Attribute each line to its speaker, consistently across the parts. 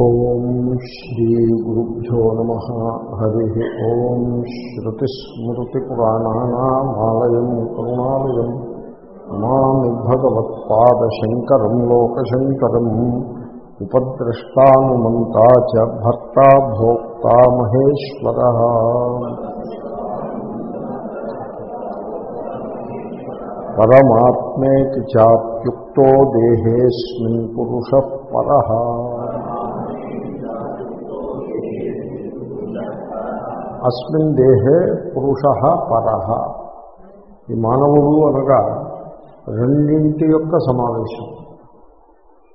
Speaker 1: ఓం శ్రీగురుభ్యో నమ. హరి ఓం శ్రుతిస్మృతిపురాణానామాలయం కరుణాలయం. నమామి భగవత్పాదశంకరం లోకశంకరం. ఉపద్రష్టానుమంతా చ భర్తా భోక్తా మహేశ్వర. పరమాత్మేతి చాప్యుక్తో దేహేస్మిన్ పురుష పర. అస్మిన్ దేహే పురుష పర. ఈ మానవుడు అనగా రెండింటి యొక్క సమావేశం.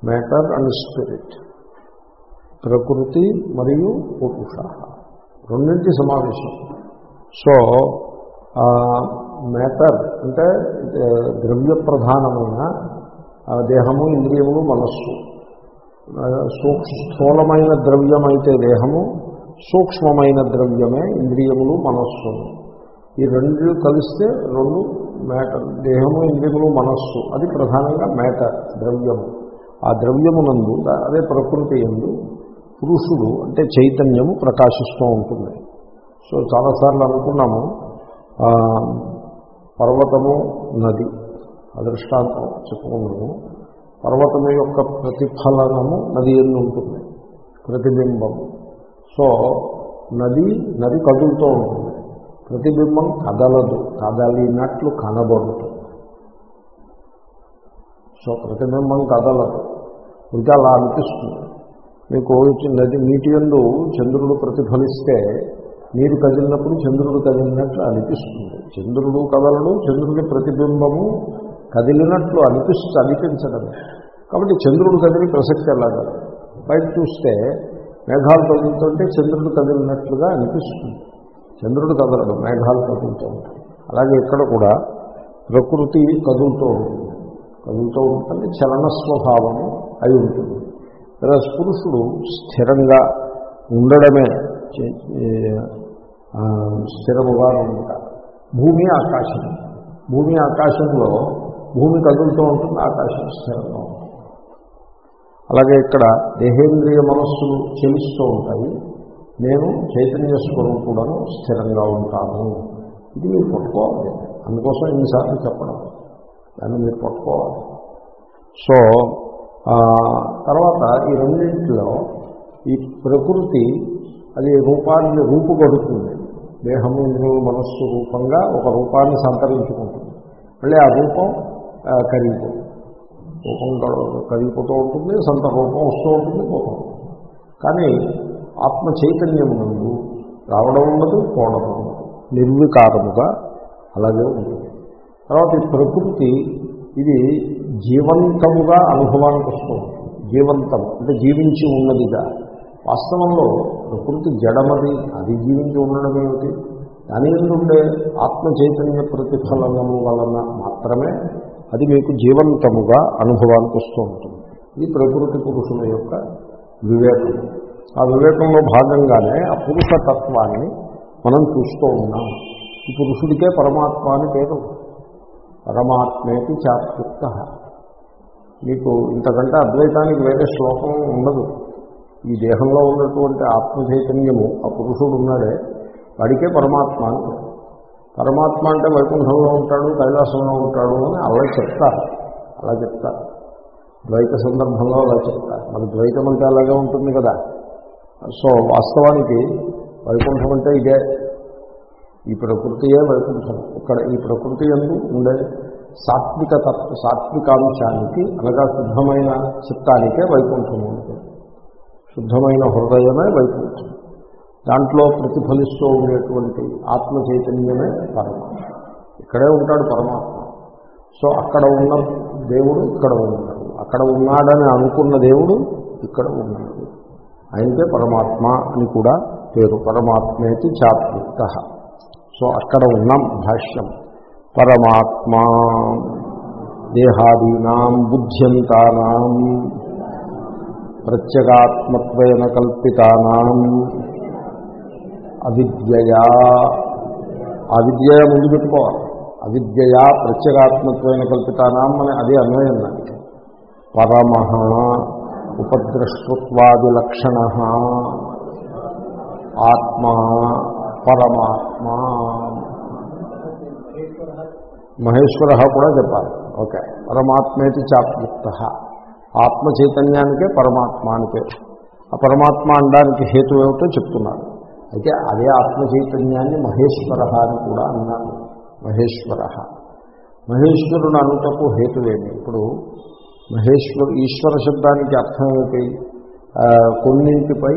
Speaker 1: Matter and spirit. ప్రకృతి మరియు పురుష. రెండింటి సమావేశం. సో మ్యాటర్ అంటే ద్రవ్య ప్రధానమైన దేహము ఇంద్రియములు మనస్సు. స్థూలమైన ద్రవ్యమైతే దేహము సూక్ష్మమైన ద్రవ్యమే ఇంద్రియములు మనస్సు. ఈ రెండు కలిస్తే రెండు మ్యాటర్. దేహము ఇంద్రియములు మనస్సు. అది ప్రధానంగా మ్యాటర్ ద్రవ్యము. ఆ ద్రవ్యమునందు అదే ప్రకృతి ఎందు పురుషుడు అంటే చైతన్యము ప్రకాశిస్తూ ఉంటుంది. సో చాలాసార్లు అనుకున్నాము పర్వతము నది అదృష్టాంతం చెప్పుకున్నాము. పర్వతము యొక్క ప్రతిఫలనము నది ఎందు ఉంటుంది. ప్రతిబింబము సో నది నది కదులుతూ ఉంటుంది. ప్రతిబింబం కదలదు. కదలినట్లు కనబడుతుంది. సో ప్రతిబింబం కదలదు. ఇంకా అలా అనిపిస్తుంది. మీకు నది నీటి ఎందు చంద్రుడు ప్రతిఫలిస్తే నీరు కదిలినప్పుడు చంద్రుడు కదిలినట్లు అనిపిస్తుంది. చంద్రుడు కదలడు చంద్రుడి ప్రతిబింబము కదిలినట్లు అనిపిస్తుంది అనిపించడం. కాబట్టి చంద్రుడు కదిలి ప్రసక్తి ఎలాగా? బయట చూస్తే మేఘాలు కదులుతుంటే చంద్రుడు కదిలినట్లుగా అనిపిస్తుంది. చంద్రుడు కదలడు మేఘాలు కదులుతూ ఉంటాయి అలాగే ఇక్కడ కూడా ప్రకృతి కదులుతూ ఉంటుంది. కదులుతూ ఉంటుంది చలన స్వభావము అయి ఉంటుంది. ఇలా పురుషుడు స్థిరంగా ఉండడమే స్థిరముగా ఉంటారు భూమి ఆకాశం. భూమి ఆకాశంలో భూమి కదులుతూ ఉంటుంది ఆకాశం స్థిరంగా అలాగే ఇక్కడ దేహేంద్రియ మనస్సులు చెలిస్తూ ఉంటాయి. నేను చైతన్య స్వరూపుడను స్థిరంగా ఉంటాను. ఇది మీరు పట్టుకోవాలి. అందుకోసం ఇన్నిసార్లు చెప్పడం. దాన్ని మీరు పట్టుకోవాలి. సో తర్వాత ఈ రెండింటిలో ఈ ప్రకృతి అది రూపాన్ని రూపుగడుతుంది. దేహము ఇంద్రులు మనస్సు రూపంగా ఒక రూపాన్ని సంతరించుకుంటుంది. మళ్ళీ ఆ రూపం కరిగిపోతుంది. రూపం కరిగిపోతూ ఉంటుంది సంత రూపం వస్తూ ఉంటుంది పోతూ కానీ ఆత్మ చైతన్యం నుండి రావడం ఉండదు పోవడం ఉండదు. నిర్వికారముగా అలాగే ఉంటుంది. తర్వాత ఈ ప్రకృతి ఇది జీవంతముగా అనుభవానికి వస్తుంది. జీవంతం అంటే జీవించి ఉన్నదిగా. వాస్తవంలో ప్రకృతి జడమది అది జీవించి ఉండడం ఏమిటి? దాని ఉండే ఆత్మ చైతన్య ప్రతిఫలనము వలన మాత్రమే అది మీకు జీవంతముగా అనుభవానికి వస్తూ ఉంటుంది. ఇది ప్రకృతి పురుషుల యొక్క వివేకం. ఆ వివేకంలో భాగంగానే ఆ పురుషతత్వాన్ని మనం చూస్తూ ఉన్నాం. ఈ పురుషుడికే పరమాత్మ అని పేరు. పరమాత్మేతి చాత్యుక్త. మీకు ఇంతకంటే అద్వైతానికి వేరే శ్లోకం ఉండదు. ఈ దేహంలో ఉన్నటువంటి ఆత్మ చైతన్యము ఆ పురుషుడు ఉన్నాడే వాడికే పరమాత్మ అని పరమాత్మ అంటే వైకుంఠంలో ఉంటాడు కైలాసంలో ఉంటాడు అని అలా చెప్తారు. అలా చెప్తారు. ద్వైత సందర్భంలో అలా చెప్తారు. మరి ద్వైతం అంటే అలాగే ఉంటుంది కదా. సో వాస్తవానికి వైకుంఠం అంటే ఇదే. ఈ ప్రకృతియే వైకుంఠం. ఇక్కడ ఈ ప్రకృతి ఎందు ఉండే సాత్విక తత్వ సాత్వికాంశానికి అనగా శుద్ధమైన చిత్తానికే వైకుంఠం ఉంటుంది శుద్ధమైన హృదయమే వైకుంఠం. దాంట్లో ప్రతిఫలిస్తూ ఉండేటువంటి ఆత్మ చైతన్యమే పరమాత్మ. ఇక్కడే ఉంటాడు పరమాత్మ. సో అక్కడ ఉన్న దేవుడు ఇక్కడ ఉన్నాడు. అక్కడ ఉన్నాడని అనుకున్న దేవుడు ఇక్కడ ఉన్నాడు. అయితే పరమాత్మ అని కూడా పేరు. పరమాత్మేతి చాప్యుక్త సో అక్కడ ఉన్నాం భాష్యం. పరమాత్మ దేహాదీనాం బుద్ధ్యంతానాం ప్రత్యేగాత్మత్వేన కల్పితానాం అవిద్యయా. అవిద్య ముందు పెట్టుకోవాలి అవిద్యయా ప్రత్యేగాత్మత్వైన కల్పితానాం అని అదే అన్వయం దానికి పరమ ఉపద్రష్టృత్వాది లక్షణ ఆత్మా పరమాత్మ. మహేశ్వర కూడా చెప్పాలి. ఓకే. పరమాత్మేతి చాప్యుక్త. ఆత్మ చైతన్యానికే పరమాత్మ అని పేరు. ఆ పరమాత్మ అనడానికి హేతు ఏమిటో చెప్తున్నారు. అయితే అదే ఆత్మ చైతన్యాన్ని మహేశ్వర అని కూడా అన్నాను మహేశ్వర. మహేశ్వరుడు అనుటకు హేతువేమి ఇప్పుడు మహేశ్వరు ఈశ్వర శబ్దానికి అర్థం ఏమిటి? కొన్నింటిపై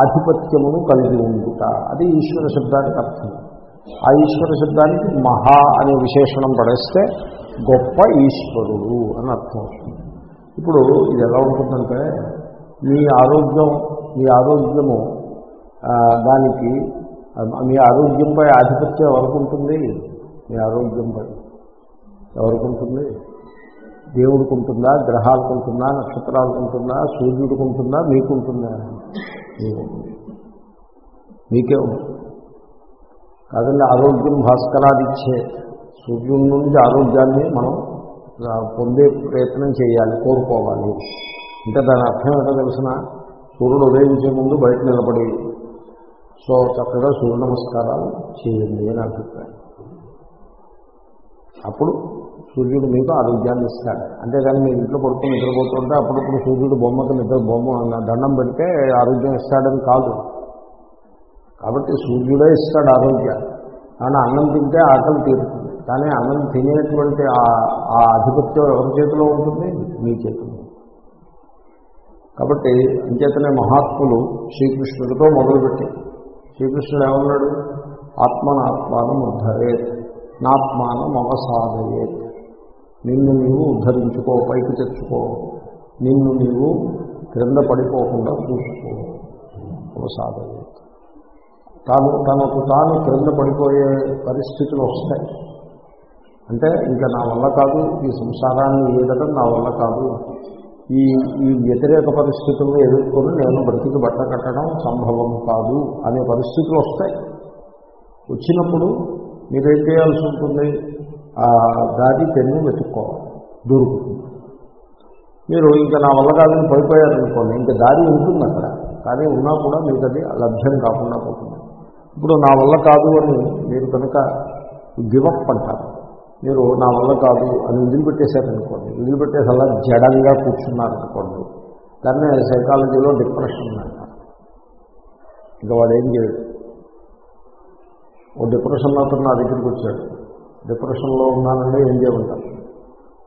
Speaker 1: ఆధిపత్యమును కలిగి ఉండుట. అది ఈశ్వర శబ్దానికి అర్థం. ఆ ఈశ్వర శబ్దానికి మహా అనే విశేషణం పడేస్తే గొప్ప ఈశ్వరుడు అని అర్థం వస్తుంది ఇప్పుడు ఇది ఎలా ఉంటుందంటే మీ ఆరోగ్యం మీ ఆరోగ్యము దానికి మీ ఆరోగ్యంపై ఆధిపత్యం ఎవరికి ఉంటుంది మీ ఆరోగ్యంపై ఎవరికి ఉంటుంది దేవుడికి ఉంటుందా గ్రహాలకు ఉంటుందా నక్షత్రాలకు ఉంటుందా సూర్యుడికి ఉంటుందా మీకుంటుందా? మీకుంటుంది. మీకే ఉంటుంది. కాదండి ఆరోగ్యం భాస్కరాదిచ్చే సూర్యుడి నుంచి ఆరోగ్యాన్ని మనం పొందే ప్రయత్నం చేయాలి కోరుకోవాలి. అంటే దాని అర్థం ఏంటో తెలిసిన సూర్యుడు ఉదయించే ముందు బయట నిలబడి సో చక్కగా సూర్య నమస్కారాలు చేయండి అని అభిప్రాయం. అప్పుడు సూర్యుడు మీకు ఆరోగ్యాన్ని ఇస్తాడు. అంతేగాని మీరు ఇంట్లో పడుకుని నిద్రపోతుంటే అప్పుడప్పుడు సూర్యుడు బొమ్మకు నిద్ర బొమ్మ దండం పెడితే ఆరోగ్యం ఇస్తాడని కాదు. కాబట్టి సూర్యుడే ఇస్తాడు ఆరోగ్యాన్ని. కానీ అన్నం తింటే ఆకలి తీరుతుంది. కానీ అన్నం తినేటువంటి ఆ- ఆధిపత్యం ఎవరి చేతిలో ఉంటుంది? మీ చేతిలో కాబట్టి అంచేతనే మహాత్ములు శ్రీకృష్ణుడితో మొదలుపెట్టారు శ్రీకృష్ణుడు ఏమన్నాడు? ఆత్మనాత్మానం ఉద్ధరే నాత్మానం అవసాదయే నిన్ను నీవు ఉద్ధరించుకో పైకి తెచ్చుకో. నిన్ను నీవు క్రింద పడిపోకుండా చూసుకో. అవసాదయే తాను తనకు తాను క్రింద పడిపోయే పరిస్థితులు వస్తాయి. అంటే ఇంకా నా వల్ల కాదు ఈ సంసారాన్ని ఈదడం నా వల్ల కాదు. ఈ ఈ వ్యతిరేక పరిస్థితులను ఎదుర్కొని నేను బ్రతికి బట్ట కట్టడం సంభవం కాదు అనే పరిస్థితులు వస్తాయి. వచ్చినప్పుడు మీరేం చేయాల్సి ఉంటుంది? ఆ దారి పెన్ను వెతుక్కోవాలి. దొరుకుతుంది మీరు ఇంకా నా వల్ల కాదని పడిపోయారనుకోండి ఇంకా దారి ఉంటుంది అక్కడ. కానీ ఉన్నా కూడా మీకు అది లభ్యం కాకుండా పోతుంది. ఇప్పుడు నా వల్ల కాదు అని మీరు కనుక గివప్ అంటారు. మీరు నా వల్ల కాదు అని వదిలిపెట్టేశారనుకోండి. వదిలిపెట్టేసి అలా జడంగా కూర్చున్నారనుకోండి. దాన్ని సైకాలజీలో డిప్రెషన్ అంట ఇంకా వాడు ఏం చేయడు. ఓ డిప్రెషన్ అతను నా దగ్గరికి వచ్చాడు. డిప్రెషన్లో ఉన్నానంటే ఏం చేయమంటారు?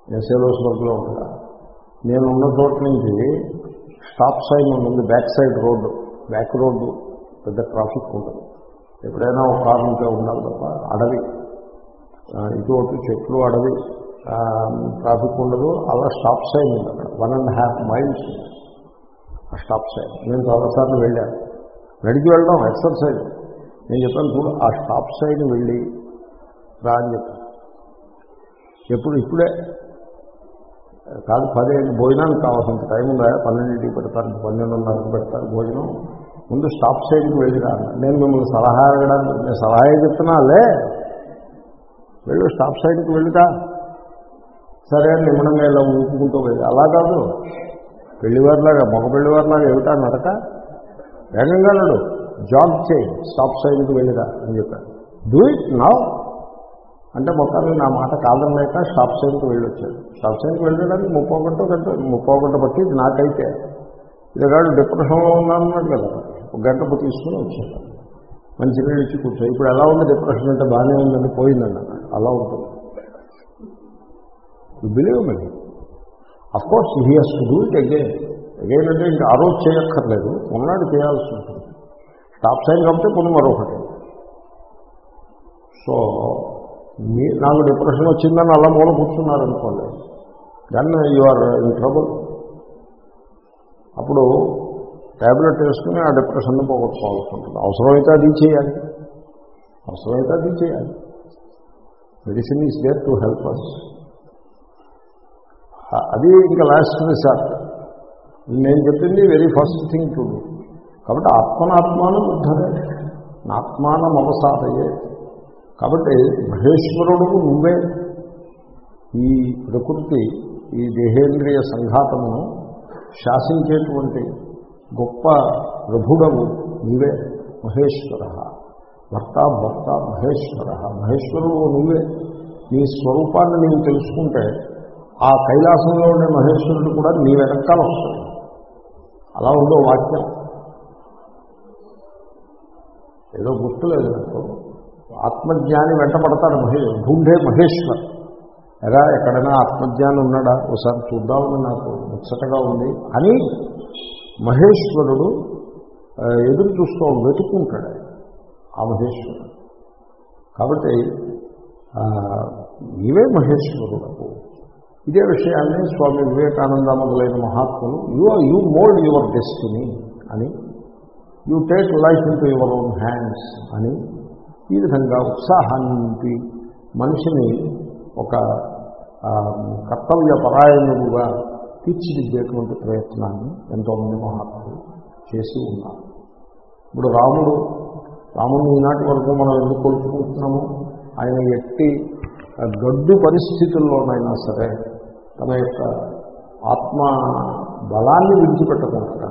Speaker 1: నేను సేలోస్ వర్క్లో ఉంటా. నేను ఉన్న చోట నుంచి స్టాప్ సైన్ ఉంది. Back side road back road పెద్ద ట్రాఫిక్ ఉంటుంది ఎప్పుడైనా ఒక కారు ఉంటే ఉండాలి తప్ప అడవి. ఇటువంటి చెట్లు అడవి ట్రాఫిక్ ఉండదు. అలా స్టాప్ సైన్ ఉంది అక్కడ. వన్ అండ్ హాఫ్ మైల్స్ ఆ స్టాప్ సైన్ నేను చాలాసార్లు వెళ్ళాను నడిచి వెళ్ళడం ఎక్సర్సైజ్ నేను చెప్పాను చూడు ఆ స్టాప్ సైన్ వెళ్ళి రా అని చెప్పాను. ఎప్పుడు ఇప్పుడే. కాదు పదిహేను భోజనానికి కావాల్సినంత టైం ఉందా? పన్నెండింటికి పెడతారు పన్నెండున్నరకు పెడతారు భోజనం. ముందు స్టాప్ సైడ్కి వెళ్ళిరా అన్నా. నేను మిమ్మల్ని సలహా అడగడానికి నేను సలహా చెప్తున్నాలే వెళ్ళు స్టాప్ సైడ్కి వెళ్ళిరా సరే అని నిమ్మడంగా ఇలా ఊపుకుంటూ వెళ్ళి అలా కాదు. పెళ్ళివారిలాగా మగ పెళ్ళివారిలాగా ఏమిటా నడక వేగంగా నడు జాబ్ చేయి స్టాప్ సైడ్కి వెళ్ళిరా అని చెప్పాను డూ ఇట్ నౌ అంటే మొత్తాన్ని నా మాట కాలం లేక స్టాప్ సైడ్కి వెళ్ళొచ్చాడు. స్టాప్ సైడ్కి వెళ్ళడానికి ముప్పో గంట గంట ముప్పో గంట బట్టి ఇది నాకైతే. ఇదిగాడు డిప్రెషన్లో ఉన్నానన్నాడు కదా. ఒక గంట తీసుకుని వచ్చాడు. మంచి నీళ్ళు ఇచ్చి కూర్చో. ఇప్పుడు ఎలా ఉంది డిప్రెషన్? అంటే బాగానే ఉందని పోయిందండి అలా ఉంటుంది. Believe me of course he has to do it again again అంటే ఇంకా ఆ రోజు చేయక్కర్లేదు. ఉన్నాడు చేయాల్సి ఉంటుంది. స్టాప్ సైన్ కాబట్టి కొన్ని మరొకటి. సో మీ నాకు డిప్రెషన్ వచ్చిందని అలా మూల కూర్చున్నారనుకోండి then you are in trouble అప్పుడు ట్యాబ్లెట్ వేసుకుని ఆ డిప్రెషన్ని పోగొట్టుకోవాల్సి ఉంటుంది. అవసరమైతే అది చేయాలి. అవసరమైతే అది చేయాలి. Medicine is there to help us అది ఇంకా లాస్ట్ రిసార్ట్ నేను చెప్పింది very first thing to do కాబట్టి ఆత్మనాత్మానం ఉద్ధరే నాత్మానం అవసాదయే. కాబట్టి మహేశ్వరుడు నువ్వే. ఈ ప్రకృతి ఈ దేహేంద్రియ సంఘాతమును శాసించేటువంటి గొప్ప ప్రభుడవు నీవే మహేశ్వర. భర్త భర్త మహేశ్వర. మహేశ్వరుడు నువ్వే. నీ స్వరూపాన్ని నీవు తెలుసుకుంటే ఆ కైలాసంలో ఉండే మహేశ్వరుడు కూడా నీ వెనకాల వస్తాడు. అలా ఉందో వాక్యం. ఏదో గుర్తులేదు నాకు. ఆత్మజ్ఞాని వెంట పడతాడు మహే ఢూంఢే మహేశ్వర్. ఎరా ఎక్కడైనా ఆత్మజ్ఞాని ఉన్నాడా? ఒకసారి చూద్దామని నాకు ముచ్చటగా ఉంది. అని మహేశ్వరుడు ఎదురు చూస్తూ వెతుక్కుంటాడు. ఆ మహేశ్వరుడు కాబట్టి ఆ, నీవే మహేశ్వరుడకు ఇదే విషయాన్ని స్వామి వివేకానంద మొదలైన మహాత్ములు you are you mould your destiny అని you take life into your own hands అని ఈ విధంగా ఉత్సాహాన్ని నింపి మనిషిని ఒక కర్తవ్య పరాయణుడుగా తీర్చిదిద్దేటువంటి ప్రయత్నాన్ని ఎంతోమంది మహాత్ములు చేసి ఉన్నారు. ఇప్పుడు రాముడు రాముడిని ఈనాటి వరకు మనం ఎందుకు కోల్పుకుంటున్నాము ఆయన ఎట్టి గడ్డు పరిస్థితుల్లోనైనా సరే తన యొక్క ఆత్మ బలాన్ని విడిచిపెట్టకుండా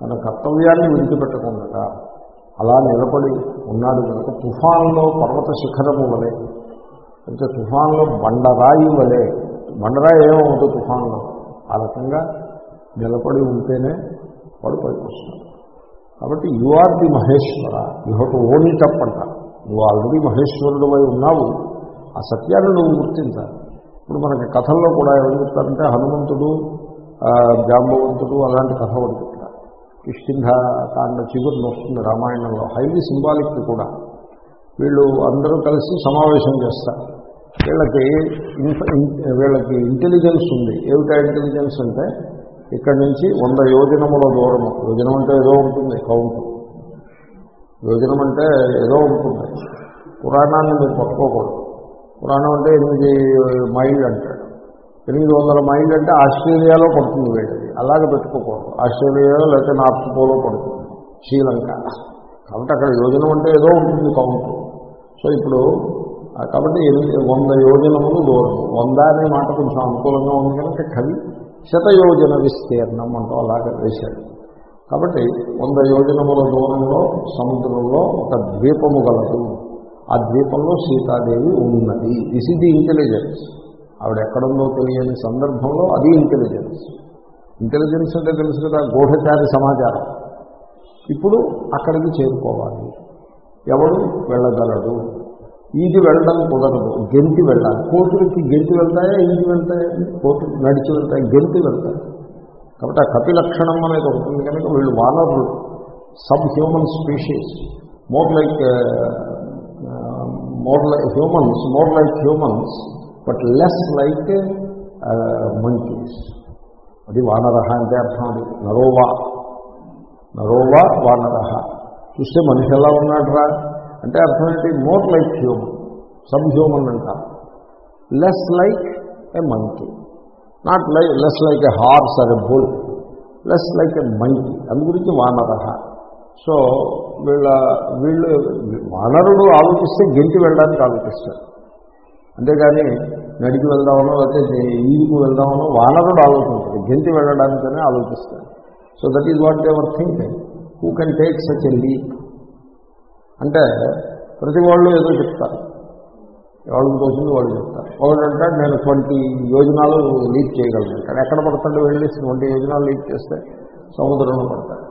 Speaker 1: తన కర్తవ్యాన్ని విడిచిపెట్టకుండా అలా నిలబడి ఉన్నాడు కనుక తుఫాన్లో పర్వత శిఖరము వలె అంటే తుఫాన్లో బండరాయి వలె బండరాయి ఏమవుతుంది తుఫాన్లో? ఆ రకంగా నిలబడి ఉంటేనే వాడు పైకి వస్తున్నాడు కాబట్టి you are the Maheshwara. You have to own it up అంట. నువ్వు ఆల్రెడీ మహేశ్వరుడు అయి ఉన్నావు. ఆ సత్యాన్ని నువ్వు గుర్తించాలి. ఇప్పుడు మనకి కథల్లో కూడా ఏమని చెప్తారంటే హనుమంతుడు జాంబవంతుడు అలాంటి కథ ఒకటి చెప్తారు. కిష్కింధ కాండ చిగురుని వస్తుంది రామాయణంలో. హైలీ సింబాలిక్ కూడా. వీళ్ళు అందరూ కలిసి సమావేశం చేస్తారు. వీళ్ళకి ఇన్ఫ వీళ్ళకి ఇంటెలిజెన్స్ ఉంది. ఏమిటా ఇంటెలిజెన్స్ అంటే ఇక్కడి నుంచి వంద యోజనముల దూరము. యోజనం అంటే ఏదో ఉంటుంది కౌంట్. యోజనం అంటే ఏదో ఉంటుంది. పురాణాన్ని మీరు పట్టుకోకూడదు. పురాణం అంటే ఎనిమిది మైళ్ళు అంటాడు. ఎనిమిది వందల మైళ్ళు అంటే ఆస్ట్రేలియాలో పడుతుంది వీళ్ళది అలాగే పెట్టుకోకూడదు. ఆస్ట్రేలియాలో లేకపోతే నార్త్ పోలో పడుతుంది. శ్రీలంక. కాబట్టి అక్కడ యోజనం అంటే ఏదో ఉంటుంది కౌంట్. సో ఇప్పుడు కాబట్టి ఎనిమిది వంద యోజనములు దూరం వంద అనే మాట కొంచెం అనుకూలంగా ఉంది కనుక కవి శతయోజన విస్తీర్ణం అంటూ అలాగే వేశాడు. కాబట్టి వంద యోజనముల దూరంలో సముద్రంలో ఒక ద్వీపము గలదు. ఆ ద్వీపంలో సీతాదేవి ఉన్నది. దిస్ ఇది ఇంటెలిజెన్స్ ఆవిడ ఎక్కడుందో తెలియని సందర్భంలో అది ఇంటెలిజెన్స్ ఇంటెలిజెన్స్ అంటే తెలుసు కదా గూఢచారి సమాచారం. ఇప్పుడు అక్కడికి చేరుకోవాలి. ఎవడు వెళ్ళగలడు ఈది వెళ్ళడం కుదరదు. గెంతి వెళ్ళాలి కోతులకి గెంతి వెళ్తాయా ఈది వెళ్తాయా? కోతులు నడిచి వెళ్తాయి గెంతి వెళ్తాయి. కాబట్టి ఆ కపిలక్షణం అనేది ఉంటుంది కనుక వీళ్ళు వానరులు sub human species more like more like humans more like humans but less like monkeys అది వానరహ అంటే అర్థం అది. నరోవా. నరోవా వానరహ. చూస్తే మనిషి ఎలా ఉన్నాడురా? అంటే అర్థం ఏంటి? More like human sub human అంటారు. Less like a monkey not like less like a horse or a bull less like a monkey అందు గురించి వానరహ. సో వీళ్ళ వీళ్ళు వానరుడు ఆలోచిస్తే గెంటి వెళ్ళడానికి ఆలోచిస్తారు. అంతేగాని నడికి వెళ్దామనో లేకపోతే ఈదుకు వెళ్దామనో వానరుడు ఆలోచించాడు. గెంటి వెళ్ళడానికనే ఆలోచిస్తాడు so that is what they're thinking who can take such a leap అంటే ప్రతి వాళ్ళు ఏదో చెప్తారు. ఎవరికి తోచింది వాళ్ళు చెప్తారు. ఒకడు అంటాడు నేను ట్వంటీ యోజనాలు లీక్ చేయగలను. కానీ ఎక్కడ పడతాడు వెళ్ళి ట్వంటీ యోజనాలు లీక్ చేస్తే సముద్రంలో పడతాడు.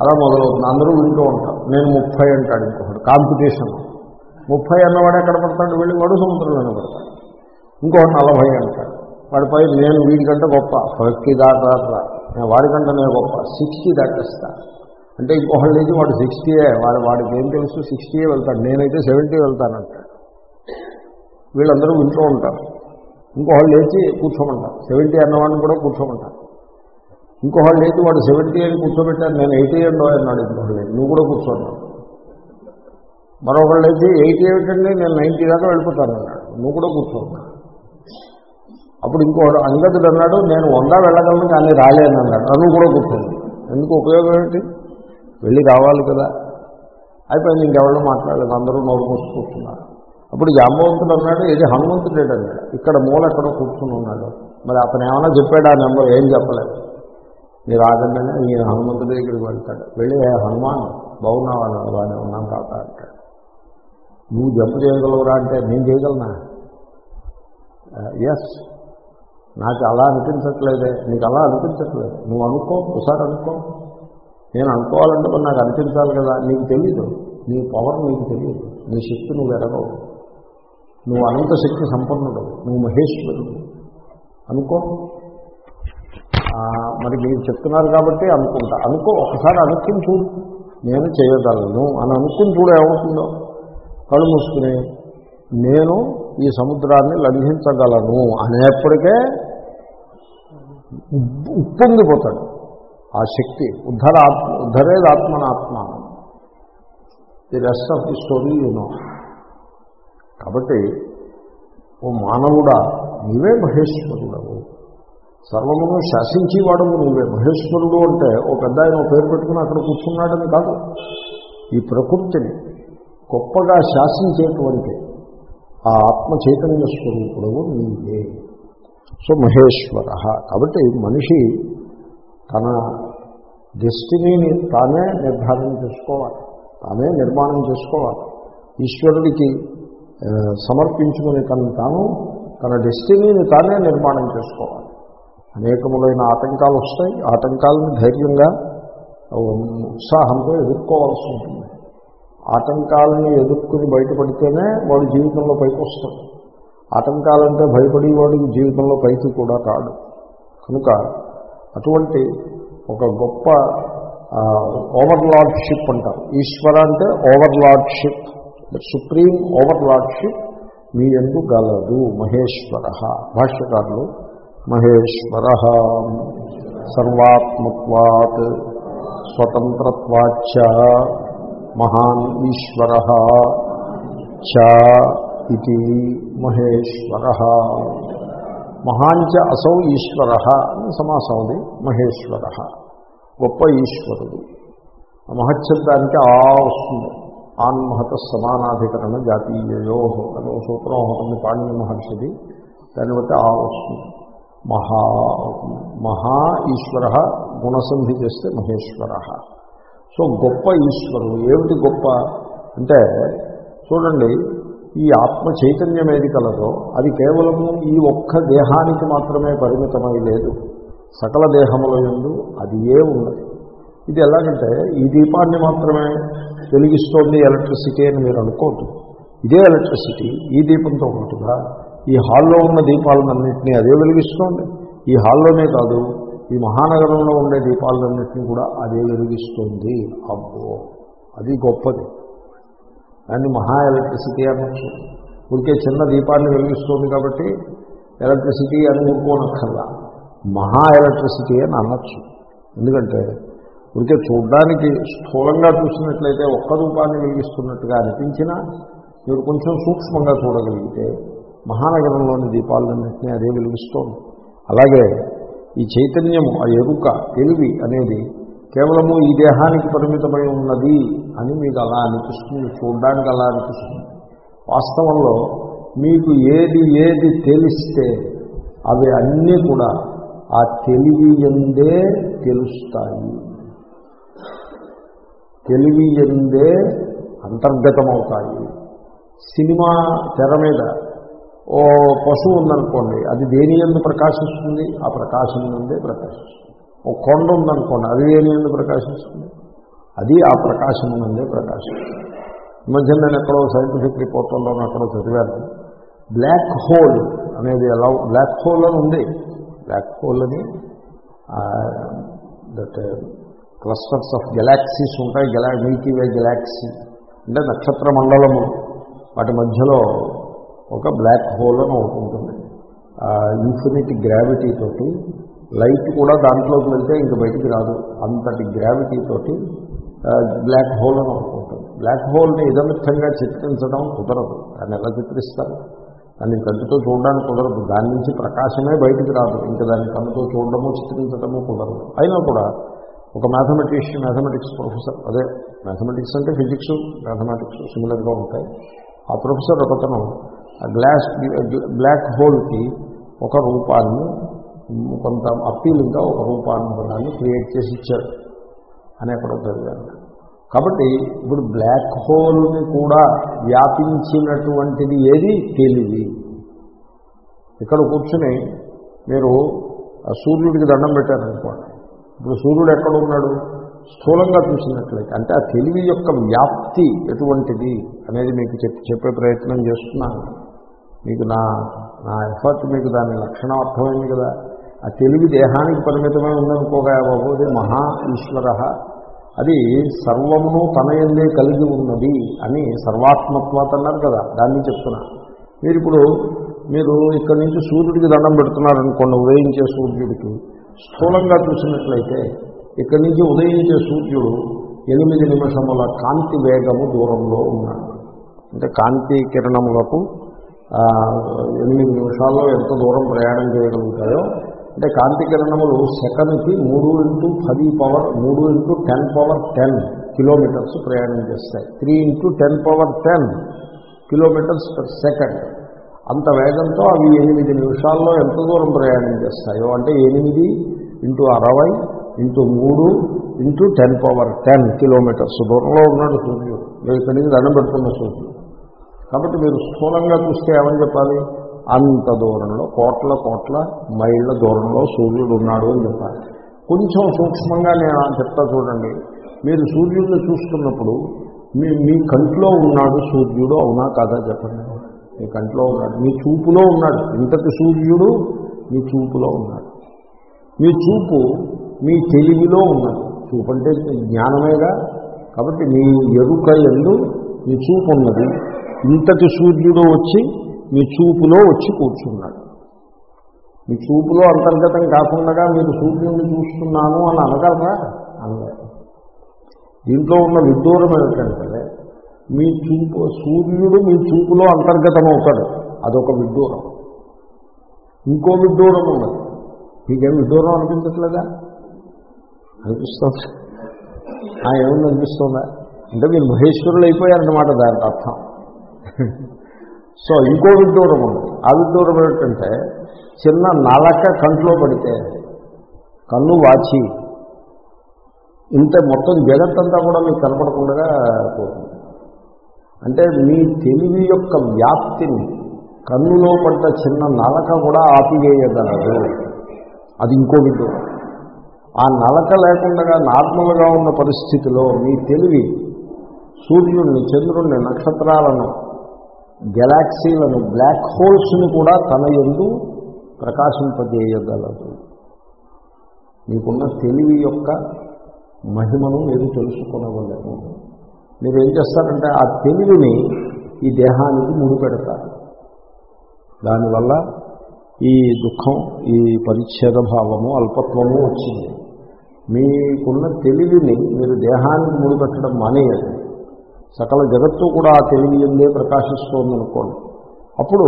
Speaker 1: అలా మొదలవుతుంది. అందరూ వింటూ ఉంటారు నేను ముప్పై అంటాడు ఇంకొకటి కాంపిటీషన్ ముప్పై అన్నవాడు ఎక్కడ పడతాడు వెళ్ళి? వాడు సముద్రంలోనే పడతాడు. ఇంకొకటి నలభై అంటాడు. వాడిపై నేను వీడికంటే గొప్ప. ఫిఫ్టీ దాకా నేను వాడికంటే నేను గొప్ప. సిక్స్టీ దాటేస్తాను అంటే ఇంకొకళ్ళు లేచి వాడు సిక్స్టీయే వాడు వాడికి ఏం తెలుసు? సిక్స్టీయే వెళ్తాడు. నేనైతే సెవెంటీ వెళ్తానంట. వీళ్ళందరూ వింటూ ఉంటారు. ఇంకొకళ్ళు లేచి కూర్చోమంటారు. సెవెంటీ అన్నవాడిని కూడా కూర్చోమంటారు. ఇంకొకళ్ళు లేచి వాడు సెవెంటీ అని కూర్చోబెట్టారు. నేను ఎయిటీ అండో అన్నాడు ఇంకొకళ్ళు నువ్వు కూడా కూర్చోన్నావు మరొకళ్ళు అయితే ఎయిటీ ఏమిటండి? నేను నైంటీ దాకా వెళ్ళిపోతాను అన్నాడు. నువ్వు కూడా కూర్చోన్నా అప్పుడు ఇంకోడు అంగదుడు అన్నాడు నేను వంద వెళ్ళగలను కానీ రాలేనన్నాడు నువ్వు కూడా కూర్చోండి ఎందుకు ఉపయోగం ఏంటి వెళ్ళి రావాలి కదా. అయిపోయింది ఇంకెవరో మాట్లాడలేదు. అందరూ నోరు మూసుకుంటున్నారు. అప్పుడు జాంబవంతుడు అన్నాడు ఇది హనుమంతుడు అన్నాడు ఇక్కడ మూల ఎక్కడో కూర్చుని ఉన్నాడు. మరి అతను ఏమైనా చెప్పాడు ఆ నెంబర్? ఏం చెప్పలేదు. మీరు ఆగండినే ఈయన హనుమంతుడి దగ్గరికి వెళ్తాడు. వెళ్ళి హనుమాన్ బాగున్నావా? బాగానే ఉన్నాను తాత అంటాడు. నువ్వు జంపు చేయగలవురా? అంటే నేను చేయగలనా? ఎస్ నాకు అలా అనిపించట్లేదే. నీకు అలా అనిపించట్లేదు. నువ్వు అనుకో ఒకసారి అనుకో. నేను అనుకోవాలంటే మరి నాకు అనిపించాలి కదా నీకు తెలీదు. నీ పవర్ నీకు తెలియదు నీ శక్తి నువ్వు ఎరగవు నువ్వు అనంత శక్తి సంపన్నుడు నువ్వు మహేశ్వరుడు. అనుకో. మరి మీరు చెప్తున్నారు కాబట్టి అనుకుంటా. అనుకో ఒకసారి అనుకుని చూడు. నేను చేయగలను అని అనుకుని చూడు ఏమవుతుందో. కళ్ళు మూసుకుని నేను ఈ సముద్రాన్ని లంఘించగలను అనేప్పటికే ఉప్పొంగిపోతాడు. ఆ శక్తి. ఉద్ధర ఆత్మ ఉద్ధరేది ఆత్మనాత్మ the rest of the story you know కాబట్టి ఓ మానవుడా నీవే మహేశ్వరుడవు. సర్వమును శాసించేవాడు నువ్వే మహేశ్వరుడు అంటే ఓ పెద్ద ఆయన పేరు పెట్టుకుని అక్కడ కూర్చున్నాడని కాదు. ఈ ప్రకృతిని గొప్పగా శాసించేటువంటి ఆ ఆత్మ చైతన్య స్వరూపుడు నీవే. సో మహేశ్వర. కాబట్టి మనిషి తన డెస్టినీని తానే నిర్ధారణ చేసుకోవాలి. తానే నిర్మాణం చేసుకోవాలి. ఈశ్వరుడికి సమర్పించుకుని తను తాను తన డెస్టినీని తానే నిర్మాణం చేసుకోవాలి. అనేకములైన ఆటంకాలు వస్తాయి. ఆటంకాలను ధైర్యంగా ఉత్సాహంతో ఎదుర్కోవాల్సి ఉంటుంది. ఆటంకాలను ఎదుర్కొని బయటపడితేనే వాడు జీవితంలో పైకి వస్తాడు. ఆటంకాలంటే భయపడి వాడికి జీవితంలో పైకి కూడా కాడు. కనుక అటువంటి ఒక గొప్ప ఓవర్లార్డ్షిప్ అంటారు. ఈశ్వర అంటే ఓవర్లార్డ్షిప్ సుప్రీం ఓవర్లార్డ్షిప్ మీ ఎందు గలదు మహేశ్వర. భాష్యకారులు మహేశ్వర. సర్వాత్మత్వాత్ స్వతంత్రత్వాచ మహాన్ ఈశ్వర చ ఇది మహేశ్వర. మహాంచ అసౌ ఈశ్వర అని సమాసం అది మహేశ్వర గొప్ప ఈశ్వరుడు. మహచ్చబ్దానికి ఆ వస్తుంది. ఆన్మహత సమానాధికరణ జాతీయయో అని సూత్రం ఉంటుంది పాణిని మహర్షిది. దాన్ని బట్టి ఆ వస్తుంది. మహా మహా ఈశ్వర గుణసంధి చేస్తే మహేశ్వర. సో గొప్ప ఈశ్వరుడు. ఏమిటి గొప్ప? అంటే చూడండి ఈ ఆత్మ చైతన్యం ఏది కలదో అది కేవలము ఈ ఒక్క దేహానికి మాత్రమే పరిమితమై లేదు. సకల దేహముల ఎందు అది ఏ ఉన్నది? ఇది ఎలాగంటే ఈ దీపాన్ని మాత్రమే వెలిగిస్తోంది ఎలక్ట్రిసిటీ అని మీరు అనుకోవద్దు ఇదే ఎలక్ట్రిసిటీ ఈ దీపంతో పాటుగా ఈ హాల్లో ఉన్న దీపాలన్నింటినీ అదే వెలిగిస్తోంది. ఈ హాల్లోనే కాదు ఈ మహానగరంలో ఉండే దీపాలన్నింటినీ కూడా అదే వెలిగిస్తోంది. అబ్బో! అది గొప్పది. దాన్ని మహా ఎలక్ట్రిసిటీ అనొచ్చు ఊరికే చిన్న దీపాన్ని వెలిగిస్తుంది కాబట్టి ఎలక్ట్రిసిటీ అని ఊరుకోనక్కర్లా. మహా ఎలక్ట్రిసిటీ అని అనొచ్చు. ఎందుకంటే ఊరికే చూడడానికి స్థూలంగా చూసినట్లయితే ఒక్క రూపాన్ని వెలిగిస్తున్నట్టుగా అనిపించినా మీరు కొంచెం సూక్ష్మంగా చూడగలిగితే మహానగరంలోని దీపాలన్నింటినీ అదే వెలిగిస్తోంది. అలాగే ఈ చైతన్యము ఆ ఎరుక తెలివి అనేది కేవలము ఈ దేహానికి పరిమితమై ఉన్నది అని మీకు అలా అనిపిస్తుంది చూడడానికి అలా అనిపిస్తుంది. వాస్తవంలో మీకు ఏది ఏది తెలిస్తే అవి అన్నీ కూడా ఆ తెలివి ఎందే తెలుస్తాయి. తెలివి ఎందే అంతర్గతమవుతాయి. సినిమా తెర మీద ఓ పశువు ఉందనుకోండి అది దేని ఎందు ప్రకాశిస్తుంది? ఆ ప్రకాశం నుండే ప్రకాశిస్తుంది. ఒక కొండ ఉందనుకోండి అది దేని ప్రకాశిస్తుంది? అది ఆ ప్రకాశం. నుండి ప్రకాశిస్తుంది ఈ మధ్య నేను ఎక్కడో సైంటిఫిక్ రిపోర్ట్లలో ఎక్కడో చదివాను. బ్లాక్ హోల్ అనేది ఎలా బ్లాక్ హోల్ అని ఉంది. బ్లాక్ హోల్ అని దట్ క్లస్టర్స్ ఆఫ్ గెలాక్సీస్ ఉంటాయి. గెలా మిల్కీ వే గెలాక్సీ అంటే నక్షత్ర మండలము. వాటి మధ్యలో ఒక బ్లాక్ హోల్ అని ఒకటి ఉంటుంది. ఇన్ఫినిట్ గ్రావిటీ తోటి లైట్ కూడా దాంట్లోకి వెళ్తే ఇంక బయటికి రాదు. అంతటి గ్రావిటీ తోటి బ్లాక్ హోల్ అని అనుకుంటుంది బ్లాక్ హోల్ని ఇదమిత్తంగా చిత్రించడం కుదరదు. దాన్ని ఎలా చిత్రిస్తారు? దాన్ని కంటితో చూడడానికి కుదరదు. దాని నుంచి ప్రకాశమే బయటికి రాదు. ఇంకా దాన్ని కన్నుతో చూడడము చిత్రించడము కుదరదు. అయినా కూడా ఒక మ్యాథమెటిషియన్ మ్యాథమెటిక్స్ ప్రొఫెసర్ అదే మ్యాథమెటిక్స్ అంటే ఫిజిక్స్ మ్యాథమెటిక్స్ సిమిలర్గా ఉంటాయి. ఆ ప్రొఫెసర్ ఒకతను ఆ గ్లాస్ బ్లాక్ హోల్కి ఒక రూపాన్ని కొంత అప్పీలుగా ఒక రూపాంతరాన్ని క్రియేట్ చేసి ఇచ్చాడు అని ఎక్కడో చదివాను. కాబట్టి ఇప్పుడు బ్లాక్ హోల్ని కూడా వ్యాపించినటువంటిది ఏది? తెలివి. ఇక్కడ కూర్చుని మీరు ఆ సూర్యుడికి దండం పెట్టారనుకోండి. ఇప్పుడు సూర్యుడు ఎక్కడ ఉన్నాడు స్థూలంగా చూసినట్లయితే అంటే ఆ తెలివి యొక్క వ్యాప్తి ఎటువంటిది అనేది మీకు చెప్పి చెప్పే ప్రయత్నం చేస్తున్నాను. మీకు నా నా ఎఫర్ట్ మీకు దాని లక్షణం అర్థమైంది కదా? ఆ తెలివి దేహానికి పరిమితమై ఉందనుకోగా బాబు అది మహా ఈశ్వర. అది సర్వమును తన ఎందే కలిగి ఉన్నది అని సర్వాత్మత్వాత అన్నారు కదా దాన్ని చెప్తున్నా. మీరు ఇప్పుడు మీరు ఇక్కడి నుంచి సూర్యుడికి దండం పెడుతున్నారనుకోండి ఉదయించే సూర్యుడికి. స్థూలంగా చూసినట్లయితే ఇక్కడి నుంచి ఉదయించే సూర్యుడు ఎనిమిది నిమిషముల కాంతి వేగము దూరంలో ఉన్నాడు. అంటే కాంతి కిరణములకు ఎనిమిది నిమిషాల్లో ఎంత దూరం ప్రయాణం చేయగలుగుతాయో అంటే కాంతి కిరణములు సెకండ్కి మూడు ఇంటూ పది పవర్ మూడు into ten power ten kilometres ప్రయాణం చేస్తాయి. Three into ten power ten kilometres per second. అంత వేగంతో అవి ఎనిమిది నిమిషాల్లో ఎంత దూరం ప్రయాణం చేస్తాయో అంటే ఎనిమిది ఇంటూ అరవై ఇంటూ మూడు into ten power ten kilometres దూరంలో ఉన్నాడు సూర్యుడు. మీరు ఇక్కడి నుంచి దండం పెడుతున్న సూర్యుడు. కాబట్టి మీరు స్థూలంగా చూస్తే ఏమని చెప్పాలి? అంత దూరంలో కోట్ల కోట్ల మైళ్ళ దూరంలో సూర్యుడు ఉన్నాడు అని చెప్పాలి. కొంచెం సూక్ష్మంగా నేను చెప్తా చూడండి. మీరు సూర్యుడిని చూస్తున్నప్పుడు మీ మీ కంట్లో ఉన్నాడు సూర్యుడు అవునా కాదా చెప్పండి. మీ కంట్లో ఉన్నాడు మీ చూపులో ఉన్నాడు. ఇంతటి సూర్యుడు మీ చూపులో ఉన్నాడు. మీ చూపు మీ తెలివిలో ఉన్నాడు చూపు అంటే జ్ఞానమేగా? కాబట్టి మీ ఎరుక ఎందు మీ చూపు ఉన్నది. ఇంతటి సూర్యుడు వచ్చి మీ చూపులో వచ్చి కూర్చున్నాడు మీ చూపులో అంతర్గతం కాకుండా మీరు సూర్యుడిని చూస్తున్నాను అని అనగలరా? అనలేదు. దీంట్లో ఉన్న విదూరం ఏమిటంటే మీ చూపు సూర్యుడు మీ చూపులో అంతర్గతం అవుతాడు అదొక విడ్డూరం. ఇంకో విదూరం ఉన్నది. మీకేం విదూరం అనిపించట్లేదా? అనిపిస్తుంది. ఆ, అనిపిస్తుందా? అంటే మీరు మహేశ్వరులు అయిపోయారన్నమాట దానికి అర్థం. సో ఇంకో విడ్డూరం ఉంది ఆ విడ్డూరం ఏంటంటే చిన్న నలక కంట్లో పడితే కన్ను వాచి ఇంత మొత్తం జగత్తంతా కూడా మీకు కనపడకుండా పోతుంది. అంటే మీ తెలివి యొక్క వ్యాప్తిని కన్నులో పడ్డ చిన్న నలక కూడా ఆపివేయగలదు. అది ఇంకో విడ్డూరం. ఆ నలక లేకుండా నార్మల్గా ఉన్న పరిస్థితిలో మీ తెలివి సూర్యుడిని చంద్రుణ్ణి నక్షత్రాలను గెలాక్సీలను బ్లాక్ హోల్స్ని కూడా తన ఎందు ప్రకాశింపజేయగలదు. మీకున్న తెలివి యొక్క మహిమను మీరు తెలుసుకునవలేము మీరు ఏం చేస్తారంటే ఆ తెలివిని ఈ దేహానికి ముడిపెడతారు. దానివల్ల ఈ దుఃఖం ఈ పరిచ్ఛేద భావము అల్పత్వము వచ్చింది. మీకున్న తెలివిని మీరు దేహానికి ముడిపెట్టడం మానేయాలి సకల జగత్తు కూడా ఆ తెలివి ఎందే ప్రకాశిస్తోందనుకోండి. అప్పుడు